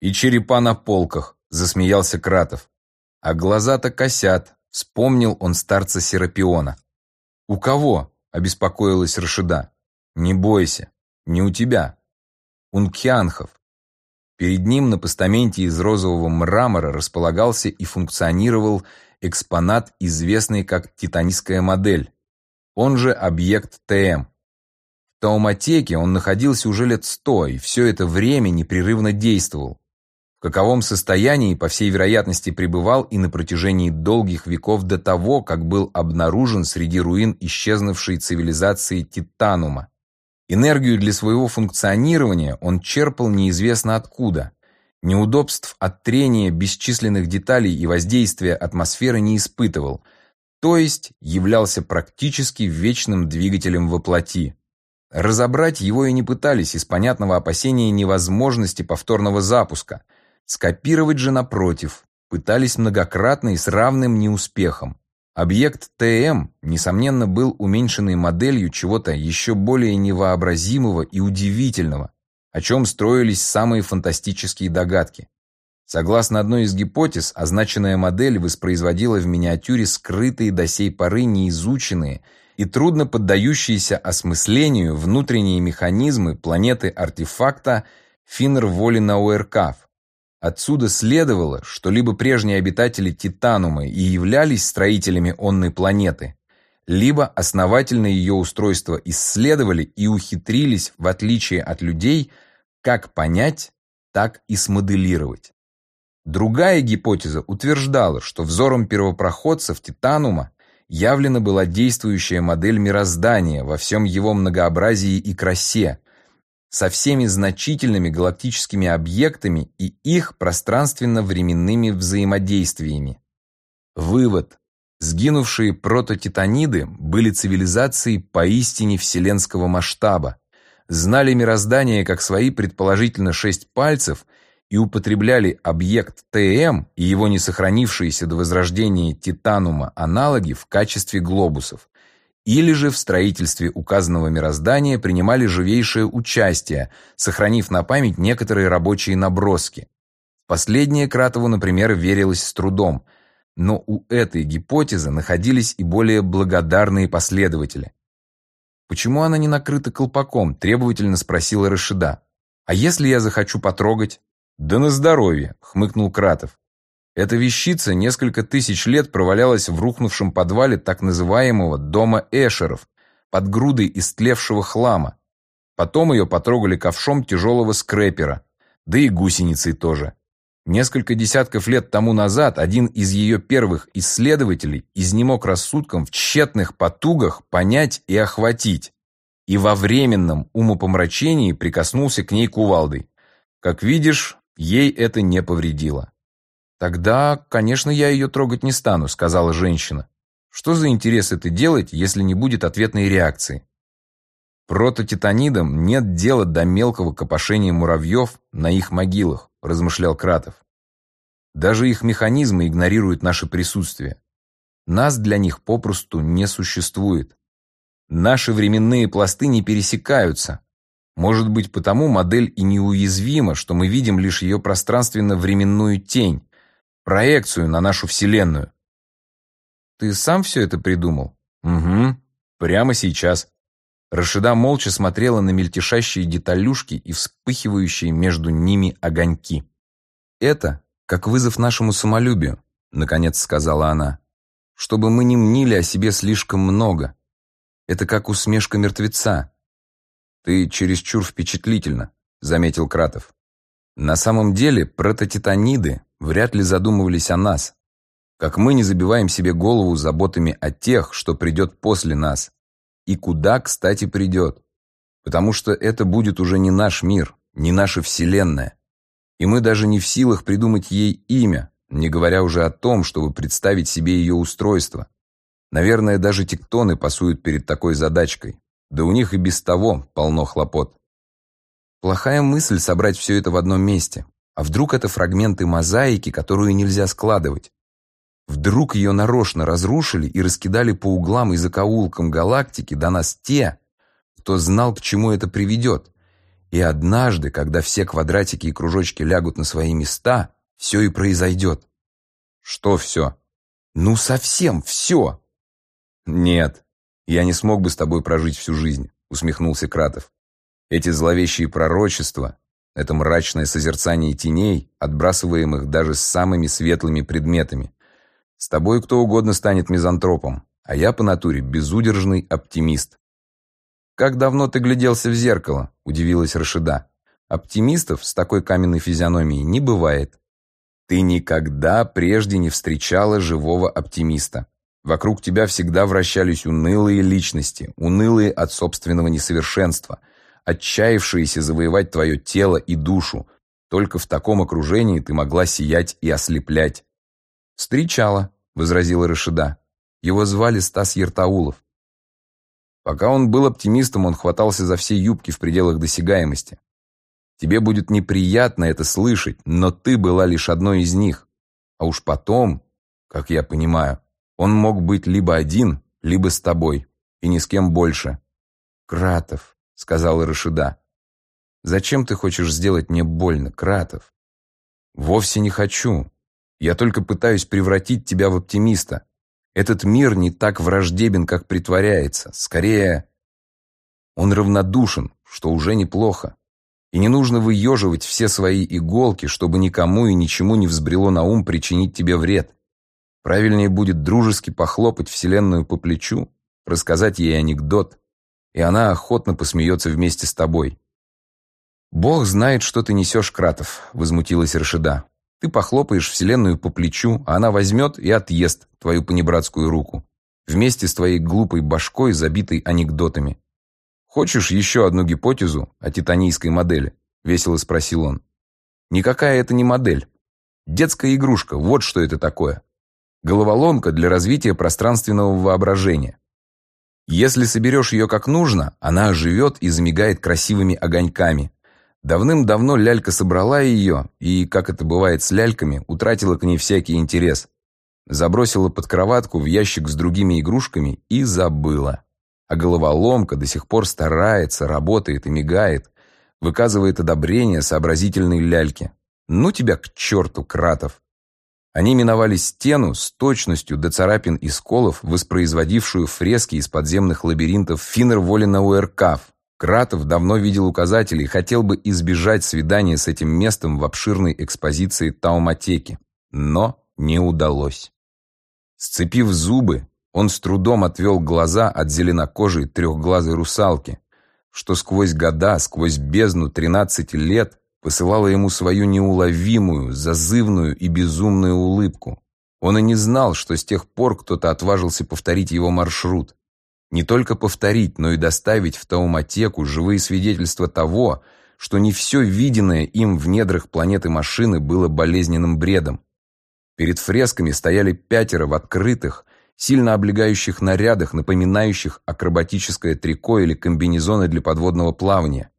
«И черепа на полках», — засмеялся Кратов. «А глаза-то косят», — вспомнил он старца Серапиона. «У кого?» — обеспокоилась Рашида. «Не бойся, не у тебя, Ункьянхов. Перед ним на постаменте из розового мрамора располагался и функционировал экспонат, известный как титанистская модель, он же объект ТМ. В Тауматеке он находился уже лет сто, и все это время непрерывно действовал. В каковом состоянии, по всей вероятности, пребывал и на протяжении долгих веков до того, как был обнаружен среди руин исчезнувшей цивилизации Титанума. Энергию для своего функционирования он черпал неизвестно откуда. Неудобств от трения бесчисленных деталей и воздействия атмосферы не испытывал, то есть являлся практически вечным двигателем воплоти. Разобрать его и не пытались из понятного опасения невозможности повторного запуска. Скопировать же, напротив, пытались многократно и с равным неуспехом. Объект ТМ, несомненно, был уменьшенной моделью чего-то еще более невообразимого и удивительного, о чем строились самые фантастические догадки. Согласно одной из гипотез, означенная модель воспроизводила в миниатюре скрытые до сей поры неизученные и трудно поддающиеся осмыслению внутренние механизмы планеты-артефакта Финнер-Волинауэркаф, Отсюда следовало, что либо прежние обитатели Титанума и являлись строителями онной планеты, либо основательно ее устройство исследовали и ухитрились, в отличие от людей, как понять, так и смоделировать. Другая гипотеза утверждала, что взором первопроходцев Титанума явлена была действующая модель мироздания во всем его многообразии и красе, со всеми значительными галактическими объектами и их пространственно-временными взаимодействиями. Вывод. Сгинувшие прототитаниды были цивилизацией поистине вселенского масштаба, знали мироздание как свои предположительно шесть пальцев и употребляли объект ТМ и его не сохранившиеся до возрождения титанума аналоги в качестве глобусов, или же в строительстве указанного мироздания принимали живейшее участие, сохранив на память некоторые рабочие наброски. Последнее Кратову, например, верилось с трудом, но у этой гипотезы находились и более благодарные последователи. «Почему она не накрыта колпаком?» – требовательно спросила Рашида. «А если я захочу потрогать?» «Да на здоровье!» – хмыкнул Кратов. Эта вещица несколько тысяч лет провалялась в рухнувшем подвале так называемого «дома Эшеров» под грудой истлевшего хлама. Потом ее потрогали ковшом тяжелого скрепера, да и гусеницей тоже. Несколько десятков лет тому назад один из ее первых исследователей изнемог рассудком в тщетных потугах понять и охватить, и во временном умопомрачении прикоснулся к ней кувалдой. Как видишь, ей это не повредило. «Тогда, конечно, я ее трогать не стану», — сказала женщина. «Что за интерес это делать, если не будет ответной реакции?» «Прототитанидам нет дела до мелкого копошения муравьев на их могилах», – размышлял Кратов. «Даже их механизмы игнорируют наше присутствие. Нас для них попросту не существует. Наши временные пласты не пересекаются. Может быть, потому модель и неуязвима, что мы видим лишь ее пространственно-временную тень, проекцию на нашу Вселенную». «Ты сам все это придумал?» «Угу. Прямо сейчас». Рашида молча смотрела на мельтешащие деталюшки и вспыхивающие между ними огоньки. «Это как вызов нашему самолюбию», — наконец сказала она. «Чтобы мы не мнили о себе слишком много. Это как усмешка мертвеца». «Ты чересчур впечатлительна», — заметил Кратов. «На самом деле прототитаниды вряд ли задумывались о нас. Как мы не забиваем себе голову заботами о тех, что придет после нас, и куда, кстати, придет. Потому что это будет уже не наш мир, не наша Вселенная. И мы даже не в силах придумать ей имя, не говоря уже о том, чтобы представить себе ее устройство. Наверное, даже тектоны пасуют перед такой задачкой. Да у них и без того полно хлопот. Плохая мысль собрать все это в одном месте. А вдруг это фрагменты мозаики, которую нельзя складывать? Вдруг ее нарочно разрушили и раскидали по углам и закоулкам галактики до нас те, кто знал, к чему это приведет. И однажды, когда все квадратики и кружочки лягут на свои места, все и произойдет. Что все? Ну, совсем все. Нет, я не смог бы с тобой прожить всю жизнь, усмехнулся Кратов. Эти зловещие пророчества, это мрачное созерцание теней, отбрасываемых даже с самыми светлыми предметами. С тобой кто угодно станет мизантропом, а я по натуре безудержный оптимист. «Как давно ты гляделся в зеркало?» – удивилась Рашида. «Оптимистов с такой каменной физиономией не бывает. Ты никогда прежде не встречала живого оптимиста. Вокруг тебя всегда вращались унылые личности, унылые от собственного несовершенства, отчаявшиеся завоевать твое тело и душу. Только в таком окружении ты могла сиять и ослеплять. «Встречала», — возразила Рашида. «Его звали Стас Ертаулов. Пока он был оптимистом, он хватался за все юбки в пределах досягаемости. Тебе будет неприятно это слышать, но ты была лишь одной из них. А уж потом, как я понимаю, он мог быть либо один, либо с тобой, и ни с кем больше. «Кратов», — сказала Рашида, — «зачем ты хочешь сделать мне больно, Кратов?» «Вовсе не хочу. Я только пытаюсь превратить тебя в оптимиста. Этот мир не так враждебен, как притворяется. Скорее, он равнодушен, что уже неплохо. И не нужно выеживать все свои иголки, чтобы никому и ничему не взбрело на ум причинить тебе вред. Правильнее будет дружески похлопать Вселенную по плечу, рассказать ей анекдот, и она охотно посмеется вместе с тобой. «Бог знает, что ты несешь, Кратов», — возмутилась Рашида. Ты похлопаешь Вселенную по плечу, а она возьмет и отъест твою понебратскую руку. Вместе с твоей глупой башкой, забитой анекдотами. «Хочешь еще одну гипотезу о титанийской модели?» – весело спросил он. «Никакая это не модель. Детская игрушка, вот что это такое. Головоломка для развития пространственного воображения. Если соберешь ее как нужно, она оживет и замигает красивыми огоньками, Давным-давно лялька собрала ее и, как это бывает с ляльками, утратила к ней всякий интерес. Забросила под кроватку в ящик с другими игрушками и забыла. А головоломка до сих пор старается, работает и мигает, выказывает одобрение сообразительной ляльке. Ну тебя к черту, Кратов! Они миновали стену с точностью до царапин и сколов, воспроизводившую фрески из подземных лабиринтов Финнер-Волена Уэркаф, Кратов давно видел указатели и хотел бы избежать свидания с этим местом в обширной экспозиции Тауматеки, но не удалось. Сцепив зубы, он с трудом отвел глаза от зеленокожей трехглазой русалки, что сквозь года, сквозь бездну 13 лет посылала ему свою неуловимую, зазывную и безумную улыбку. Он и не знал, что с тех пор кто-то отважился повторить его маршрут. Не только повторить, но и доставить в тауматеку живые свидетельства того, что не все виденное им в недрах планеты машины было болезненным бредом. Перед фресками стояли пятеро в открытых, сильно облегающих нарядах, напоминающих акробатическое трико или комбинезоны для подводного плавания.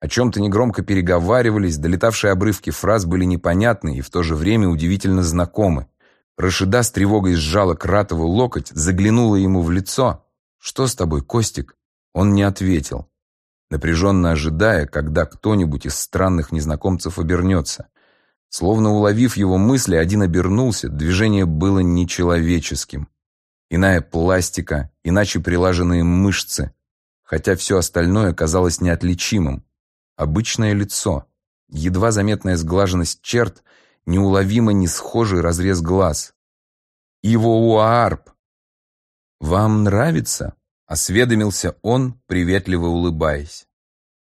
О чем-то негромко переговаривались, долетавшие обрывки фраз были непонятны и в то же время удивительно знакомы. Рашида с тревогой сжала Кратову локоть, заглянула ему в лицо. «Что с тобой, Костик?» Он не ответил, напряженно ожидая, когда кто-нибудь из странных незнакомцев обернется. Словно уловив его мысли, один обернулся, движение было нечеловеческим. Иная пластика, иначе прилаженные мышцы, хотя все остальное казалось неотличимым. Обычное лицо, едва заметная сглаженность черт, неуловимо не схожий разрез глаз. Его Уаарп. «Вам нравится?» — осведомился он, приветливо улыбаясь.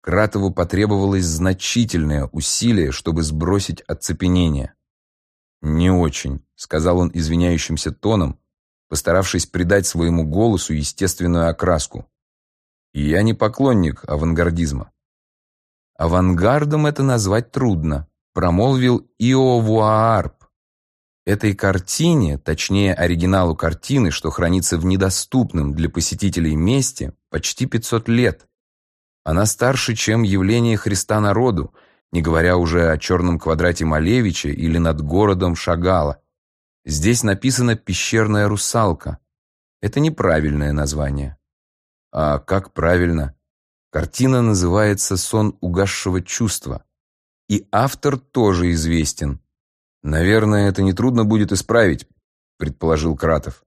Кратову потребовалось значительное усилие, чтобы сбросить оцепенение. «Не очень», — сказал он извиняющимся тоном, постаравшись придать своему голосу естественную окраску. «Я не поклонник авангардизма». «Авангардом это назвать трудно», — промолвил Иовуаарп. Этой картине, точнее оригиналу картины, что хранится в недоступном для посетителей месте, почти 500 лет. Она старше, чем явление Христа народу, не говоря уже о черном квадрате Малевича или над городом Шагала. Здесь написано «пещерная русалка». Это неправильное название. А как правильно? Картина называется «Сон угасшего чувства». И автор тоже известен. Наверное, это нетрудно будет исправить, предположил Кратов.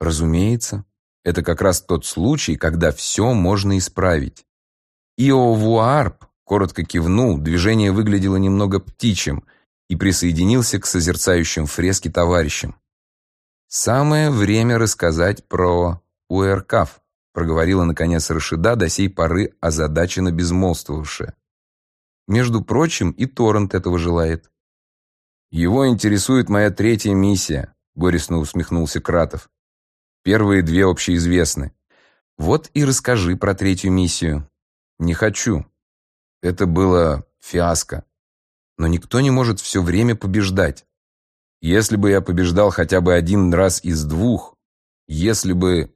Разумеется, это как раз тот случай, когда все можно исправить. Иовуарп коротко кивнул, движение выглядело немного птичьим, и присоединился к созерцающим фрески товарищам. «Самое время рассказать про Уэркаф», проговорила наконец Рашида, до сей поры озадаченно безмолвствовавшая. «Между прочим, и Торрент этого желает». «Его интересует моя третья миссия», горестно усмехнулся Кратов. «Первые две общеизвестны. Вот и расскажи про третью миссию». Не хочу. Это было фиаско. Но никто не может все время побеждать. Если бы я побеждал хотя бы один раз из двух, если бы...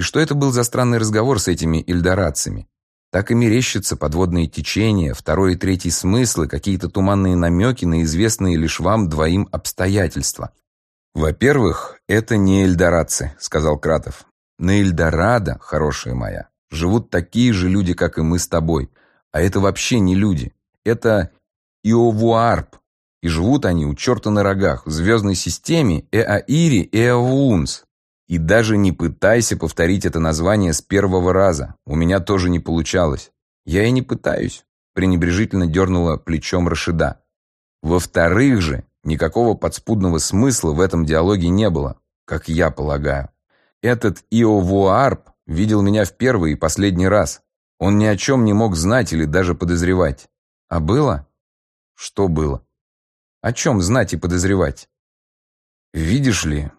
И что это был за странный разговор с этими ильдорадцами? Так и мерещатся подводные течения, второй и третий смыслы, какие-то туманные намеки на известные лишь вам двоим обстоятельства. «Во-первых, это не эльдорадцы», — сказал Кратов. «На Эльдорадо, хорошая моя, живут такие же люди, как и мы с тобой. А это вообще не люди. Это Иовуарп. И живут они у черта на рогах, в звездной системе Эаири Эавунс. И даже не пытайся повторить это название с первого раза. У меня тоже не получалось. Я и не пытаюсь. Пренебрежительно дернула плечом Рашида. Во-вторых же, никакого подспудного смысла в этом диалоге не было, как я полагаю. Этот Иовуарп Видел меня в первый и последний раз. Он ни о чем не мог знать или даже подозревать. А было? Что было? О чем знать и подозревать? Видишь ли,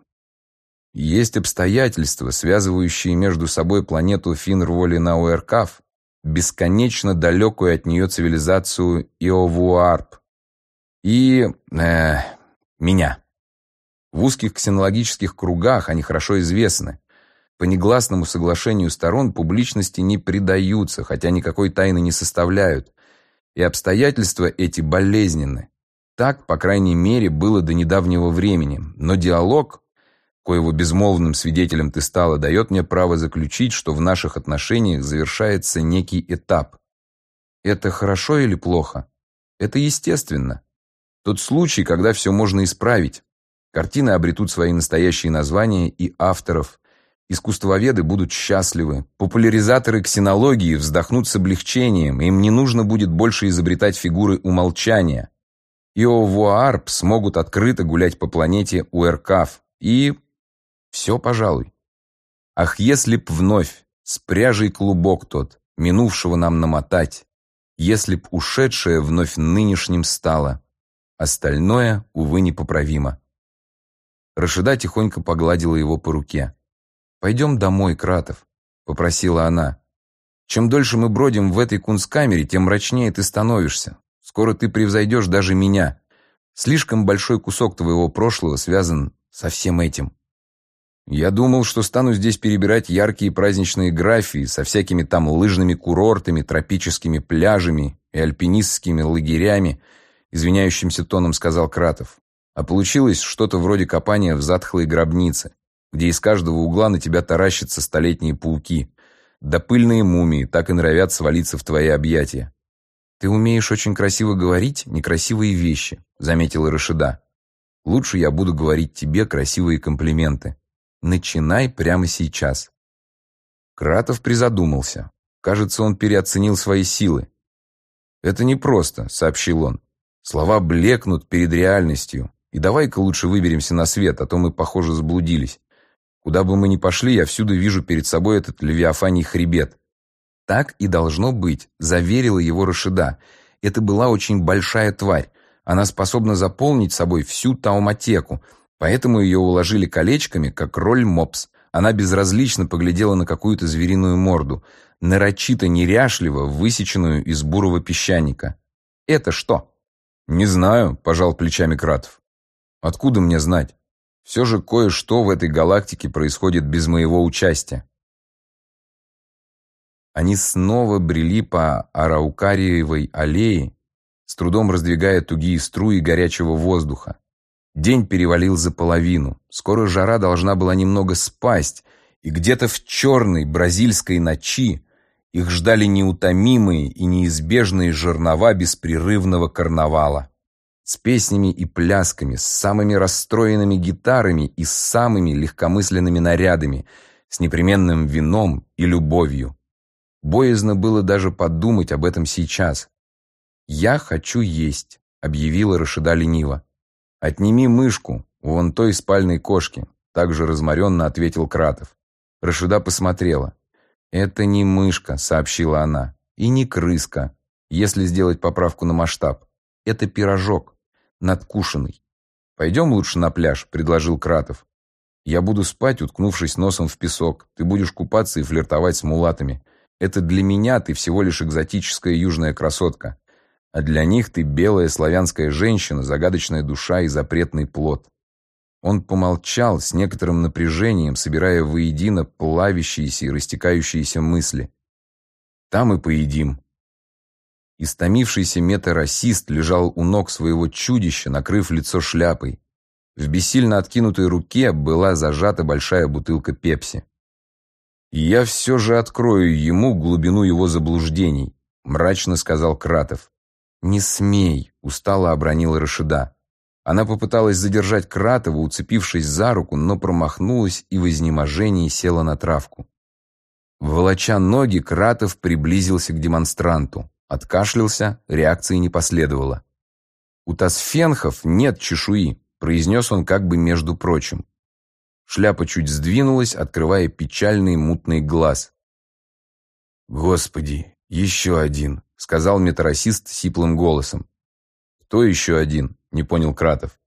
есть обстоятельства, связывающие между собой планету Финрволи Науэркаф, бесконечно далекую от нее цивилизацию Иовуарп, и... Э, меня. В узких ксенологических кругах они хорошо известны. По негласному соглашению сторон публичности не придаются, хотя никакой тайны не составляют. И обстоятельства эти болезненны. Так, по крайней мере, было до недавнего времени. Но диалог, коего безмолвным свидетелем ты стала, дает мне право заключить, что в наших отношениях завершается некий этап. Это хорошо или плохо? Это естественно. Тот случай, когда все можно исправить. Картины обретут свои настоящие названия и авторов, Искусствоведы будут счастливы. Популяризаторы ксенологии вздохнут с облегчением, им не нужно будет больше изобретать фигуры умолчания. Иовуарп смогут открыто гулять по планете Уэркаф. И... все, пожалуй. Ах, если б вновь, с пряжей клубок тот, минувшего нам намотать, если б ушедшее вновь нынешним стало. Остальное, увы, непоправимо. Рашида тихонько погладила его по руке. «Пойдем домой, Кратов», — попросила она. «Чем дольше мы бродим в этой кунсткамере, тем мрачнее ты становишься. Скоро ты превзойдешь даже меня. Слишком большой кусок твоего прошлого связан со всем этим». Я думал, что стану здесь перебирать яркие праздничные графии со всякими там лыжными курортами, тропическими пляжами и альпинистскими лагерями, извиняющимся тоном сказал Кратов. А получилось что-то вроде копания в затхлой гробнице, где из каждого угла на тебя таращатся столетние пауки. Да пыльные мумии так и норовят свалиться в твои объятия. «Ты умеешь очень красиво говорить некрасивые вещи», — заметила Рашида. «Лучше я буду говорить тебе красивые комплименты. Начинай прямо сейчас». Кратов призадумался. Кажется, он переоценил свои силы. «Это непросто», — сообщил он. «Слова блекнут перед реальностью. И давай-ка лучше выберемся на свет, а то мы, похоже, заблудились. Куда бы мы ни пошли, я всюду вижу перед собой этот левиафаний хребет. Так и должно быть, заверила его Рашида. Это была очень большая тварь. Она способна заполнить собой всю тауматеку, поэтому ее уложили колечками, как роль мопс. Она безразлично поглядела на какую-то звериную морду, нарочито неряшливо высеченную из бурого песчаника. «Это что?» «Не знаю», — пожал плечами Кратов. Откуда мне знать? Все же кое-что в этой галактике происходит без моего участия. Они снова брели по Араукариевой аллее, с трудом раздвигая тугие струи горячего воздуха. День перевалил за половину. Скоро жара должна была немного спасть, и где-то в черной бразильской ночи их ждали неутомимые и неизбежные жернова беспрерывного карнавала с песнями и плясками, с самыми расстроенными гитарами и с самыми легкомысленными нарядами, с непременным вином и любовью. Боязно было даже подумать об этом сейчас. «Я хочу есть», — объявила Рашида лениво. «Отними мышку, вон той спальной кошки», — также разморенно ответил Кратов. Рашида посмотрела. «Это не мышка», — сообщила она, — «и не крыска, если сделать поправку на масштаб. Это пирожок надкушенный. «Пойдем лучше на пляж», — предложил Кратов. «Я буду спать, уткнувшись носом в песок. Ты будешь купаться и флиртовать с мулатами. Это для меня ты всего лишь экзотическая южная красотка. А для них ты белая славянская женщина, загадочная душа и запретный плод». Он помолчал с некоторым напряжением, собирая воедино плавящиеся и растекающиеся мысли. «Там и поедим», Истомившийся метарасист лежал у ног своего чудища, накрыв лицо шляпой. В бессильно откинутой руке была зажата большая бутылка пепси. «И я все же открою ему глубину его заблуждений», — мрачно сказал Кратов. «Не смей», — устало обронила Рашида. Она попыталась задержать Кратова, уцепившись за руку, но промахнулась и в изнеможении села на травку. Волоча ноги, Кратов приблизился к демонстранту. Откашлялся, реакции не последовало. «У тасфенхов нет чешуи», — произнес он как бы между прочим. Шляпа чуть сдвинулась, открывая печальный мутный глаз. «Господи, еще один», — сказал метарасист сиплым голосом. «Кто еще один?» — не понял Кратов.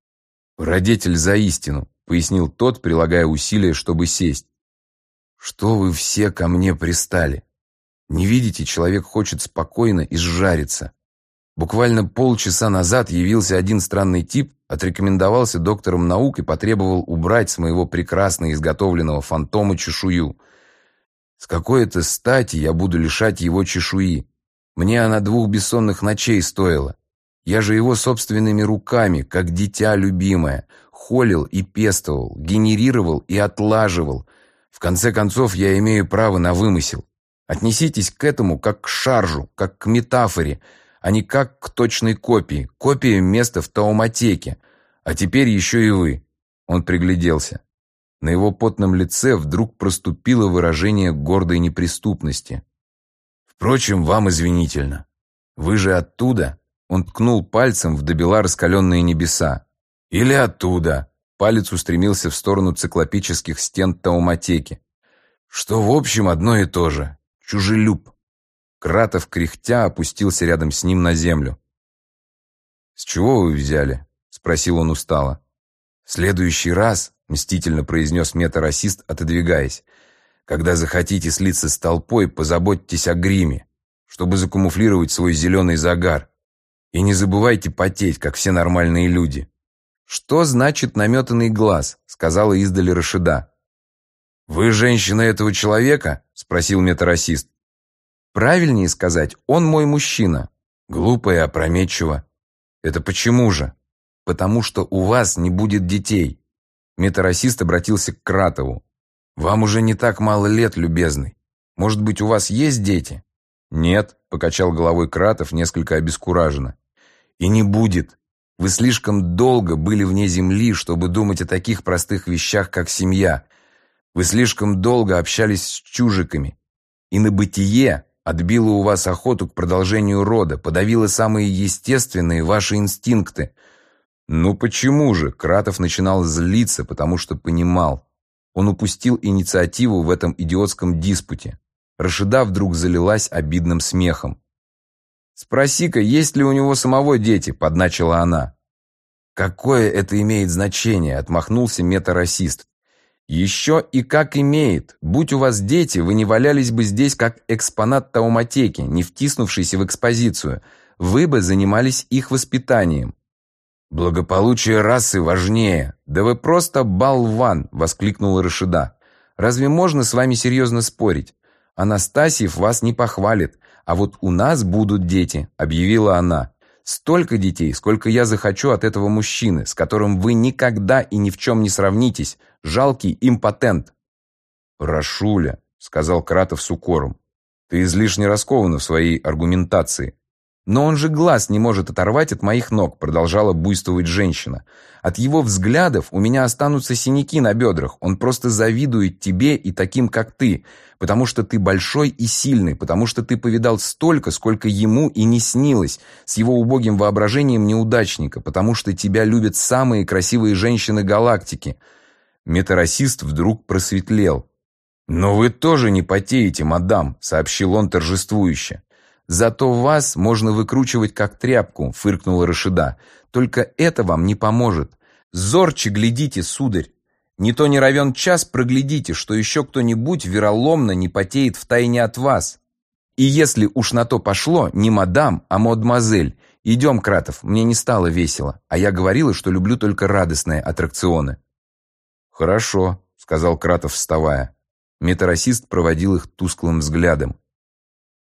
«Родитель за истину», — пояснил тот, прилагая усилия, чтобы сесть. «Что вы все ко мне пристали? Не видите, человек хочет спокойно изжариться. Буквально полчаса назад явился один странный тип, отрекомендовался доктором наук и потребовал убрать с моего прекрасно изготовленного фантома чешую. С какой-то стати я буду лишать его чешуи. Мне она двух бессонных ночей стоила. Я же его собственными руками, как дитя любимое, холил и пестовал, генерировал и отлаживал. В конце концов, я имею право на вымысел. Отнеситесь к этому как к шаржу, как к метафоре, а не как к точной копии. Копия места в тауматеке. А теперь еще и вы. Он пригляделся. На его потном лице вдруг проступило выражение гордой неприступности. Впрочем, вам извинительно. Вы же оттуда? Он ткнул пальцем в добела раскаленные небеса. Или оттуда? Палец устремился в сторону циклопических стен тауматеки. Что, в общем, одно и то же. Чужелюб. Кратов, кряхтя, опустился рядом с ним на землю. «С чего вы взяли?» — спросил он устало. «В следующий раз», — мстительно произнес метарасист, отодвигаясь, «когда захотите слиться с толпой, позаботьтесь о гриме, чтобы закамуфлировать свой зеленый загар. И не забывайте потеть, как все нормальные люди». «Что значит наметанный глаз?» — сказала издали Рашида. «Вы женщина этого человека?» — спросил метарасист. «Правильнее сказать, он мой мужчина». Глупо и опрометчиво. «Это почему же?» «Потому что у вас не будет детей». Метарасист обратился к Кратову. «Вам уже не так мало лет, любезный. Может быть, у вас есть дети?» «Нет», — покачал головой Кратов, несколько обескураженно. «И не будет. Вы слишком долго были вне земли, чтобы думать о таких простых вещах, как семья. Вы слишком долго общались с чужиками. И на бытие отбило у вас охоту к продолжению рода, подавило самые естественные ваши инстинкты. Ну почему же? Кратов начинал злиться, потому что понимал. Он упустил инициативу в этом идиотском диспуте. Рашида вдруг залилась обидным смехом. «Спроси-ка, есть ли у него самого дети?» – подначила она. «Какое это имеет значение?» – отмахнулся метарасист. «Еще и как имеет. Будь у вас дети, вы не валялись бы здесь как экспонат тауматеки, не втиснувшийся в экспозицию. Вы бы занимались их воспитанием». «Благополучие расы важнее. Да вы просто болван!» – воскликнула Рашида. «Разве можно с вами серьезно спорить? Анастасиев вас не похвалит. А вот у нас будут дети», — объявила она. «Столько детей, сколько я захочу от этого мужчины, с которым вы никогда и ни в чем не сравнитесь. Жалкий импотент». «Рашуля», — сказал Кратов с укором, — «ты излишне раскована в своей аргументации. «Но он же глаз не может оторвать от моих ног», продолжала буйствовать женщина. «От его взглядов у меня останутся синяки на бедрах. Он просто завидует тебе и таким, как ты, потому что ты большой и сильный, потому что ты повидал столько, сколько ему и не снилось, с его убогим воображением неудачника, потому что тебя любят самые красивые женщины галактики». Метарасист вдруг просветлел. «Но вы тоже не потеете, мадам», — сообщил он торжествующе. «Зато вас можно выкручивать как тряпку», — фыркнула Рашида. «Только это вам не поможет. Зорче глядите, сударь. Не то не равен час проглядите, что еще кто-нибудь вероломно не потеет в тайне от вас. И если уж на то пошло, не мадам, а мадемуазель. Идем, Кратов, мне не стало весело, а я говорила, что люблю только радостные аттракционы». «Хорошо», — сказал Кратов, вставая. Метарасист проводил их тусклым взглядом.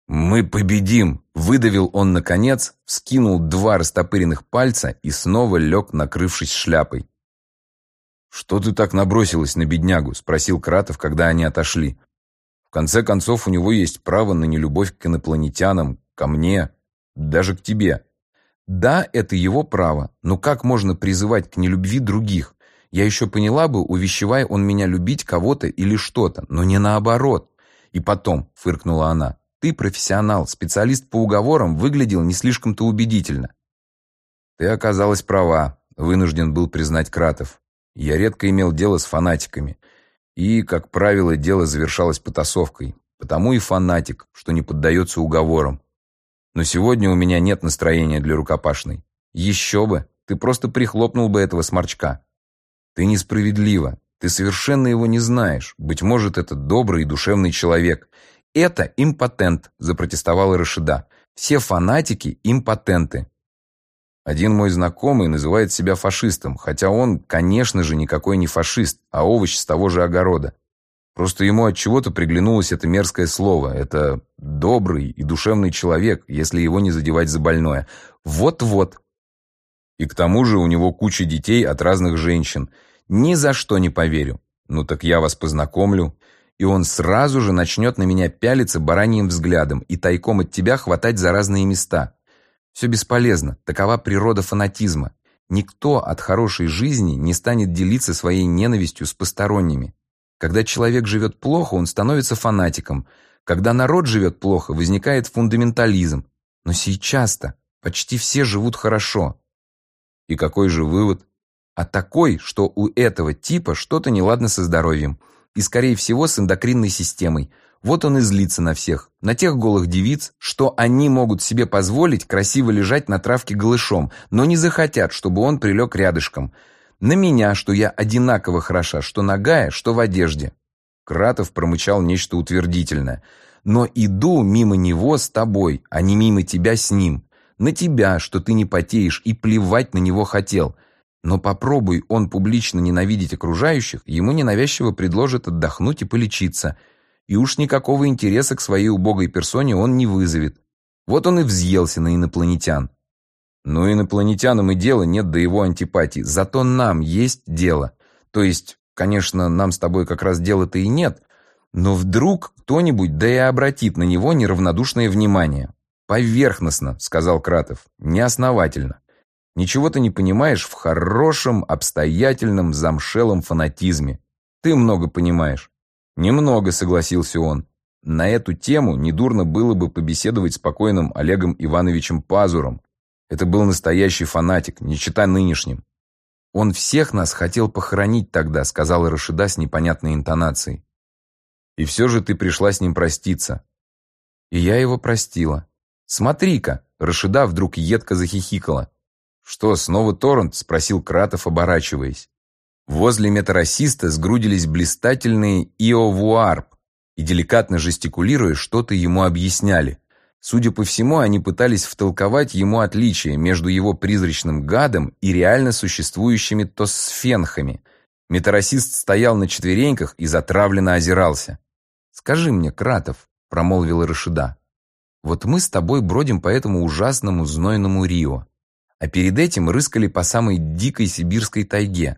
«Мы победим!» – выдавил он наконец, вскинул два растопыренных пальца и снова лег, накрывшись шляпой. «Что ты так набросилась на беднягу?» – спросил Кратов, когда они отошли. «В конце концов, у него есть право на нелюбовь к инопланетянам, ко мне, даже к тебе. Да, это его право, но как можно призывать к нелюбви других? Я еще поняла бы, увещевая он меня любить кого-то или что-то, но не наоборот. И потом, фыркнула она, ты профессионал, специалист по уговорам, выглядел не слишком-то убедительно. Ты оказалась права, вынужден был признать Кратов. Я редко имел дело с фанатиками. И, как правило, дело завершалось потасовкой. Потому и фанатик, что не поддается уговорам. Но сегодня у меня нет настроения для рукопашной. Еще бы, ты просто прихлопнул бы этого сморчка. Ты несправедлива, ты совершенно его не знаешь. Быть может, это добрый и душевный человек. «Это импотент», – запротестовала Рашида. «Все фанатики – импотенты». Один мой знакомый называет себя фашистом, хотя он, конечно же, никакой не фашист, а овощ с того же огорода. Просто ему от чего-то приглянулось это мерзкое слово. Это добрый и душевный человек, если его не задевать за больное. Вот-вот. И к тому же у него куча детей от разных женщин. Ни за что не поверю. Ну так я вас познакомлю и он сразу же начнет на меня пялиться бараньим взглядом и тайком от тебя хватать за разные места. Все бесполезно, такова природа фанатизма. Никто от хорошей жизни не станет делиться своей ненавистью с посторонними. Когда человек живет плохо, он становится фанатиком. Когда народ живет плохо, возникает фундаментализм. Но сейчас-то почти все живут хорошо. И какой же вывод? А такой, что у этого типа что-то неладно со здоровьем – и, скорее всего, с эндокринной системой. Вот он и злится на всех, на тех голых девиц, что они могут себе позволить красиво лежать на травке голышом, но не захотят, чтобы он прилег рядышком. На меня, что я одинаково хороша, что нагая, что в одежде. Кратов промычал нечто утвердительное. «Но иду мимо него с тобой, а не мимо тебя с ним. На тебя, что ты не потеешь, и плевать на него хотел. Но попробуй он публично ненавидеть окружающих, ему ненавязчиво предложат отдохнуть и полечиться. И уж никакого интереса к своей убогой персоне он не вызовет. Вот он и взъелся на инопланетян. Но инопланетянам и дела нет до его антипатии. Зато нам есть дело. То есть Конечно, нам с тобой как раз дела-то и нет, но вдруг кто-нибудь да и обратит на него неравнодушное внимание. «Поверхностно», — сказал Кратов, — «неосновательно. Ничего ты не понимаешь в хорошем, обстоятельном, замшелом фанатизме. Ты много понимаешь». «Немного», — согласился он. На эту тему недурно было бы побеседовать с покойным Олегом Ивановичем Пазуром. Это был настоящий фанатик, не чита нынешним. «Он всех нас хотел похоронить тогда», — сказала Рашида с непонятной интонацией. «И все же ты пришла с ним проститься». И я его простила. «Смотри-ка!» — Рашида вдруг едко захихикала. «Что, снова торрент?» — спросил Кратов, оборачиваясь. Возле метарасиста сгрудились блистательные иовуарп и, деликатно жестикулируя, что-то ему объясняли. Судя по всему, они пытались втолковать ему отличие между его призрачным гадом и реально существующими тосфенхами. Метарасист стоял на четвереньках и затравленно озирался. «Скажи мне, Кратов», — промолвила Рашида, «вот мы с тобой бродим по этому ужасному знойному Рио, а перед этим рыскали по самой дикой сибирской тайге.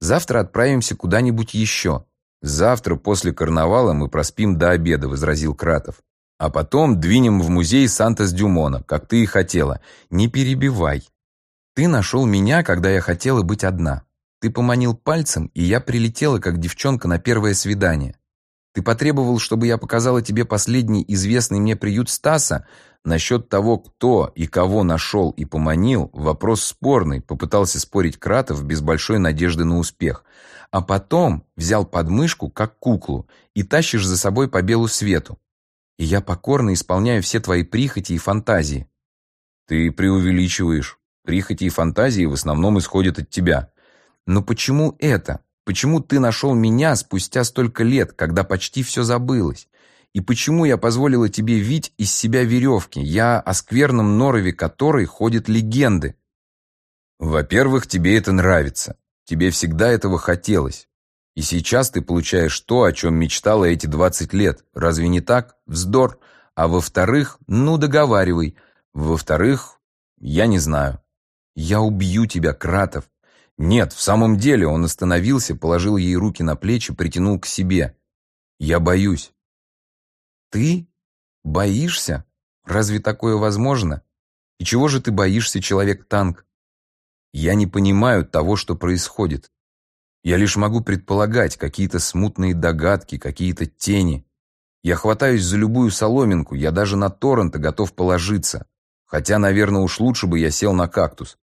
Завтра отправимся куда-нибудь еще. Завтра после карнавала мы проспим до обеда», — возразил Кратов. А потом двинем в музей Сантос-Дюмона, как ты и хотела. Не перебивай. Ты нашел меня, когда я хотела быть одна. Ты поманил пальцем, и я прилетела, как девчонка на первое свидание. Ты потребовал, чтобы я показала тебе последний известный мне приют Стаса. Насчет того, кто и кого нашел и поманил, вопрос спорный, попытался спорить Кратов без большой надежды на успех. А потом взял подмышку, как куклу, и тащишь за собой по белу свету и я покорно исполняю все твои прихоти и фантазии». «Ты преувеличиваешь. Прихоти и фантазии в основном исходят от тебя». «Но почему это? Почему ты нашел меня спустя столько лет, когда почти все забылось? И почему я позволила тебе вить из себя веревки, я о скверном норове которой ходят легенды?» «Во-первых, тебе это нравится. Тебе всегда этого хотелось. И сейчас ты получаешь то, о чем мечтала эти 20 лет. Разве не так? Вздор. А во-вторых, ну договаривай. Во-вторых, я не знаю. Я убью тебя, Кратов. Нет, в самом деле он остановился, положил ей руки на плечи, притянул к себе. Я боюсь. Ты? Боишься? Разве такое возможно? И чего же ты боишься, человек-танк? Я не понимаю того, что происходит. Я лишь могу предполагать какие-то смутные догадки, какие-то тени. Я хватаюсь за любую соломинку, я даже на торрента готов положиться. Хотя, наверное, уж лучше бы я сел на кактус.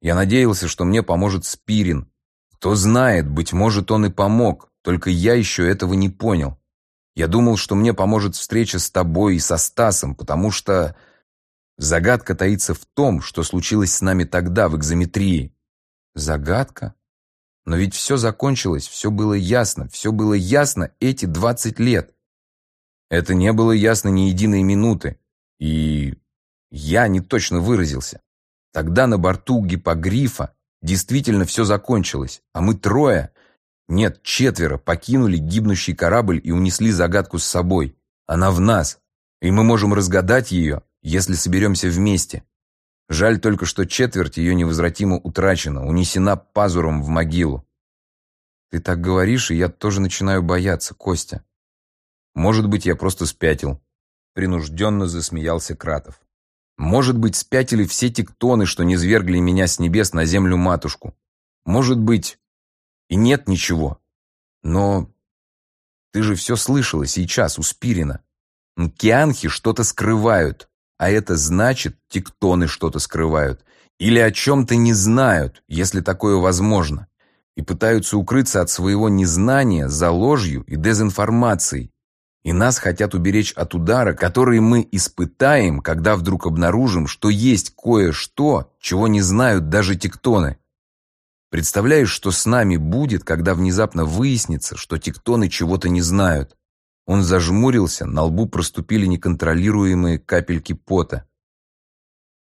Я надеялся, что мне поможет Спирин. Кто знает, быть может, он и помог, только я еще этого не понял. Я думал, что мне поможет встреча с тобой и со Стасом, потому что... Загадка таится в том, что случилось с нами тогда в экзометрии. Загадка? Но ведь все закончилось, все было ясно, все было ясно эти двадцать лет. Это не было ясно ни единой минуты. И я не точно выразился. Тогда на борту гипогрифа действительно все закончилось, а мы трое, нет, четверо, покинули гибнущий корабль и унесли загадку с собой. Она в нас, и мы можем разгадать ее, если соберемся вместе. Жаль только, что четверть ее невозвратимо утрачена, унесена пазуром в могилу. Ты так говоришь, и я тоже начинаю бояться, Костя. Может быть, я просто спятил. Принужденно засмеялся Кратов. Может быть, спятили все тектоны, что не свергли меня с небес на землю матушку. Может быть, и нет ничего. Но ты же все слышала сейчас у Спирина. Кианхи что-то скрывают. А это значит, тектоны что-то скрывают. Или о чем-то не знают, если такое возможно. И пытаются укрыться от своего незнания за ложью и дезинформацией. И нас хотят уберечь от удара, который мы испытаем, когда вдруг обнаружим, что есть кое-что, чего не знают даже тектоны. Представляешь, что с нами будет, когда внезапно выяснится, что тектоны чего-то не знают? Он зажмурился, на лбу проступили неконтролируемые капельки пота.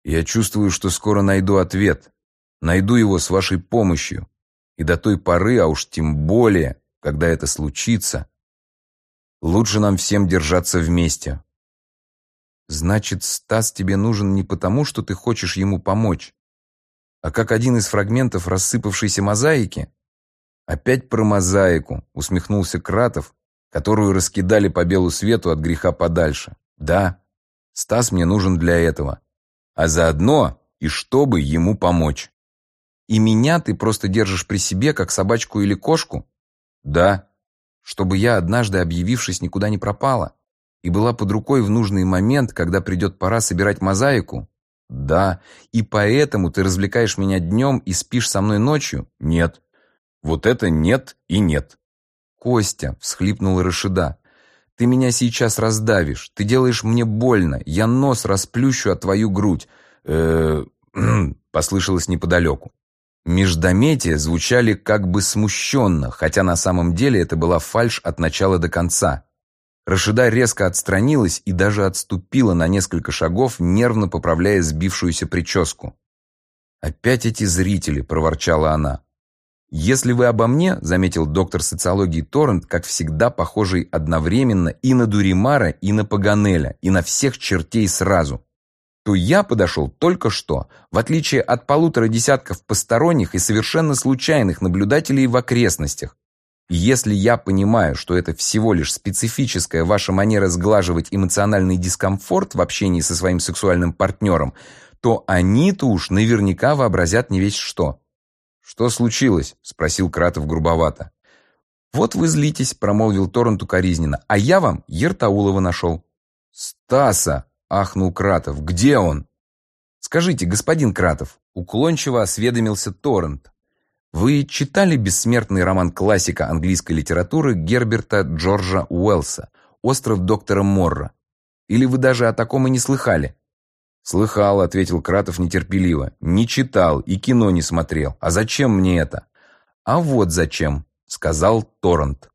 Я чувствую, что скоро найду ответ. Найду его с вашей помощью. И до той поры, а уж тем более, когда это случится, лучше нам всем держаться вместе. Значит, Стас тебе нужен не потому, что ты хочешь ему помочь, а как один из фрагментов рассыпавшейся мозаики? Опять про мозаику, усмехнулся Кратов, которую раскидали по белу свету от греха подальше. Да, Стас мне нужен для этого. А заодно и чтобы ему помочь. И меня ты просто держишь при себе, как собачку или кошку? Да. Чтобы я, однажды объявившись, никуда не пропала и была под рукой в нужный момент, когда придет пора собирать мозаику? Да. И поэтому ты развлекаешь меня днем и спишь со мной ночью? Нет. Вот это нет и нет. Костя, всхлипнула Рашида, ты меня сейчас раздавишь, ты делаешь мне больно, я нос расплющу от твою грудь. э послышалось неподалеку. Междометия звучали как бы смущенно, хотя на самом деле это была фальшь от начала до конца. Рашида резко отстранилась и даже отступила на несколько шагов, нервно поправляя сбившуюся прическу. «Опять эти зрители», — проворчала она. «Если вы обо мне», — заметил доктор социологии Торрент, как всегда похожий одновременно и на Дуримара, и на Паганеля, и на всех чертей сразу, то я подошел только что, в отличие от полутора десятков посторонних и совершенно случайных наблюдателей в окрестностях, если я понимаю, что это всего лишь специфическая ваша манера сглаживать эмоциональный дискомфорт в общении со своим сексуальным партнером, то они-то уж наверняка вообразят не весь что. «Что случилось?» – спросил Кратов грубовато. «Вот вы злитесь», – промолвил Торрент укоризненно, «а я вам Ертаулова нашел». «Стаса!» – ахнул Кратов. «Где он?» «Скажите, господин Кратов», – уклончиво осведомился Торрент, вы читали бессмертный роман классика английской литературы Герберта Джорджа Уэллса «Остров доктора Морра»? Или вы даже о таком и не слыхали? «Слыхал», — ответил Кратов нетерпеливо. «Не читал и кино не смотрел. А зачем мне это?» «А вот зачем», — сказал Торрент.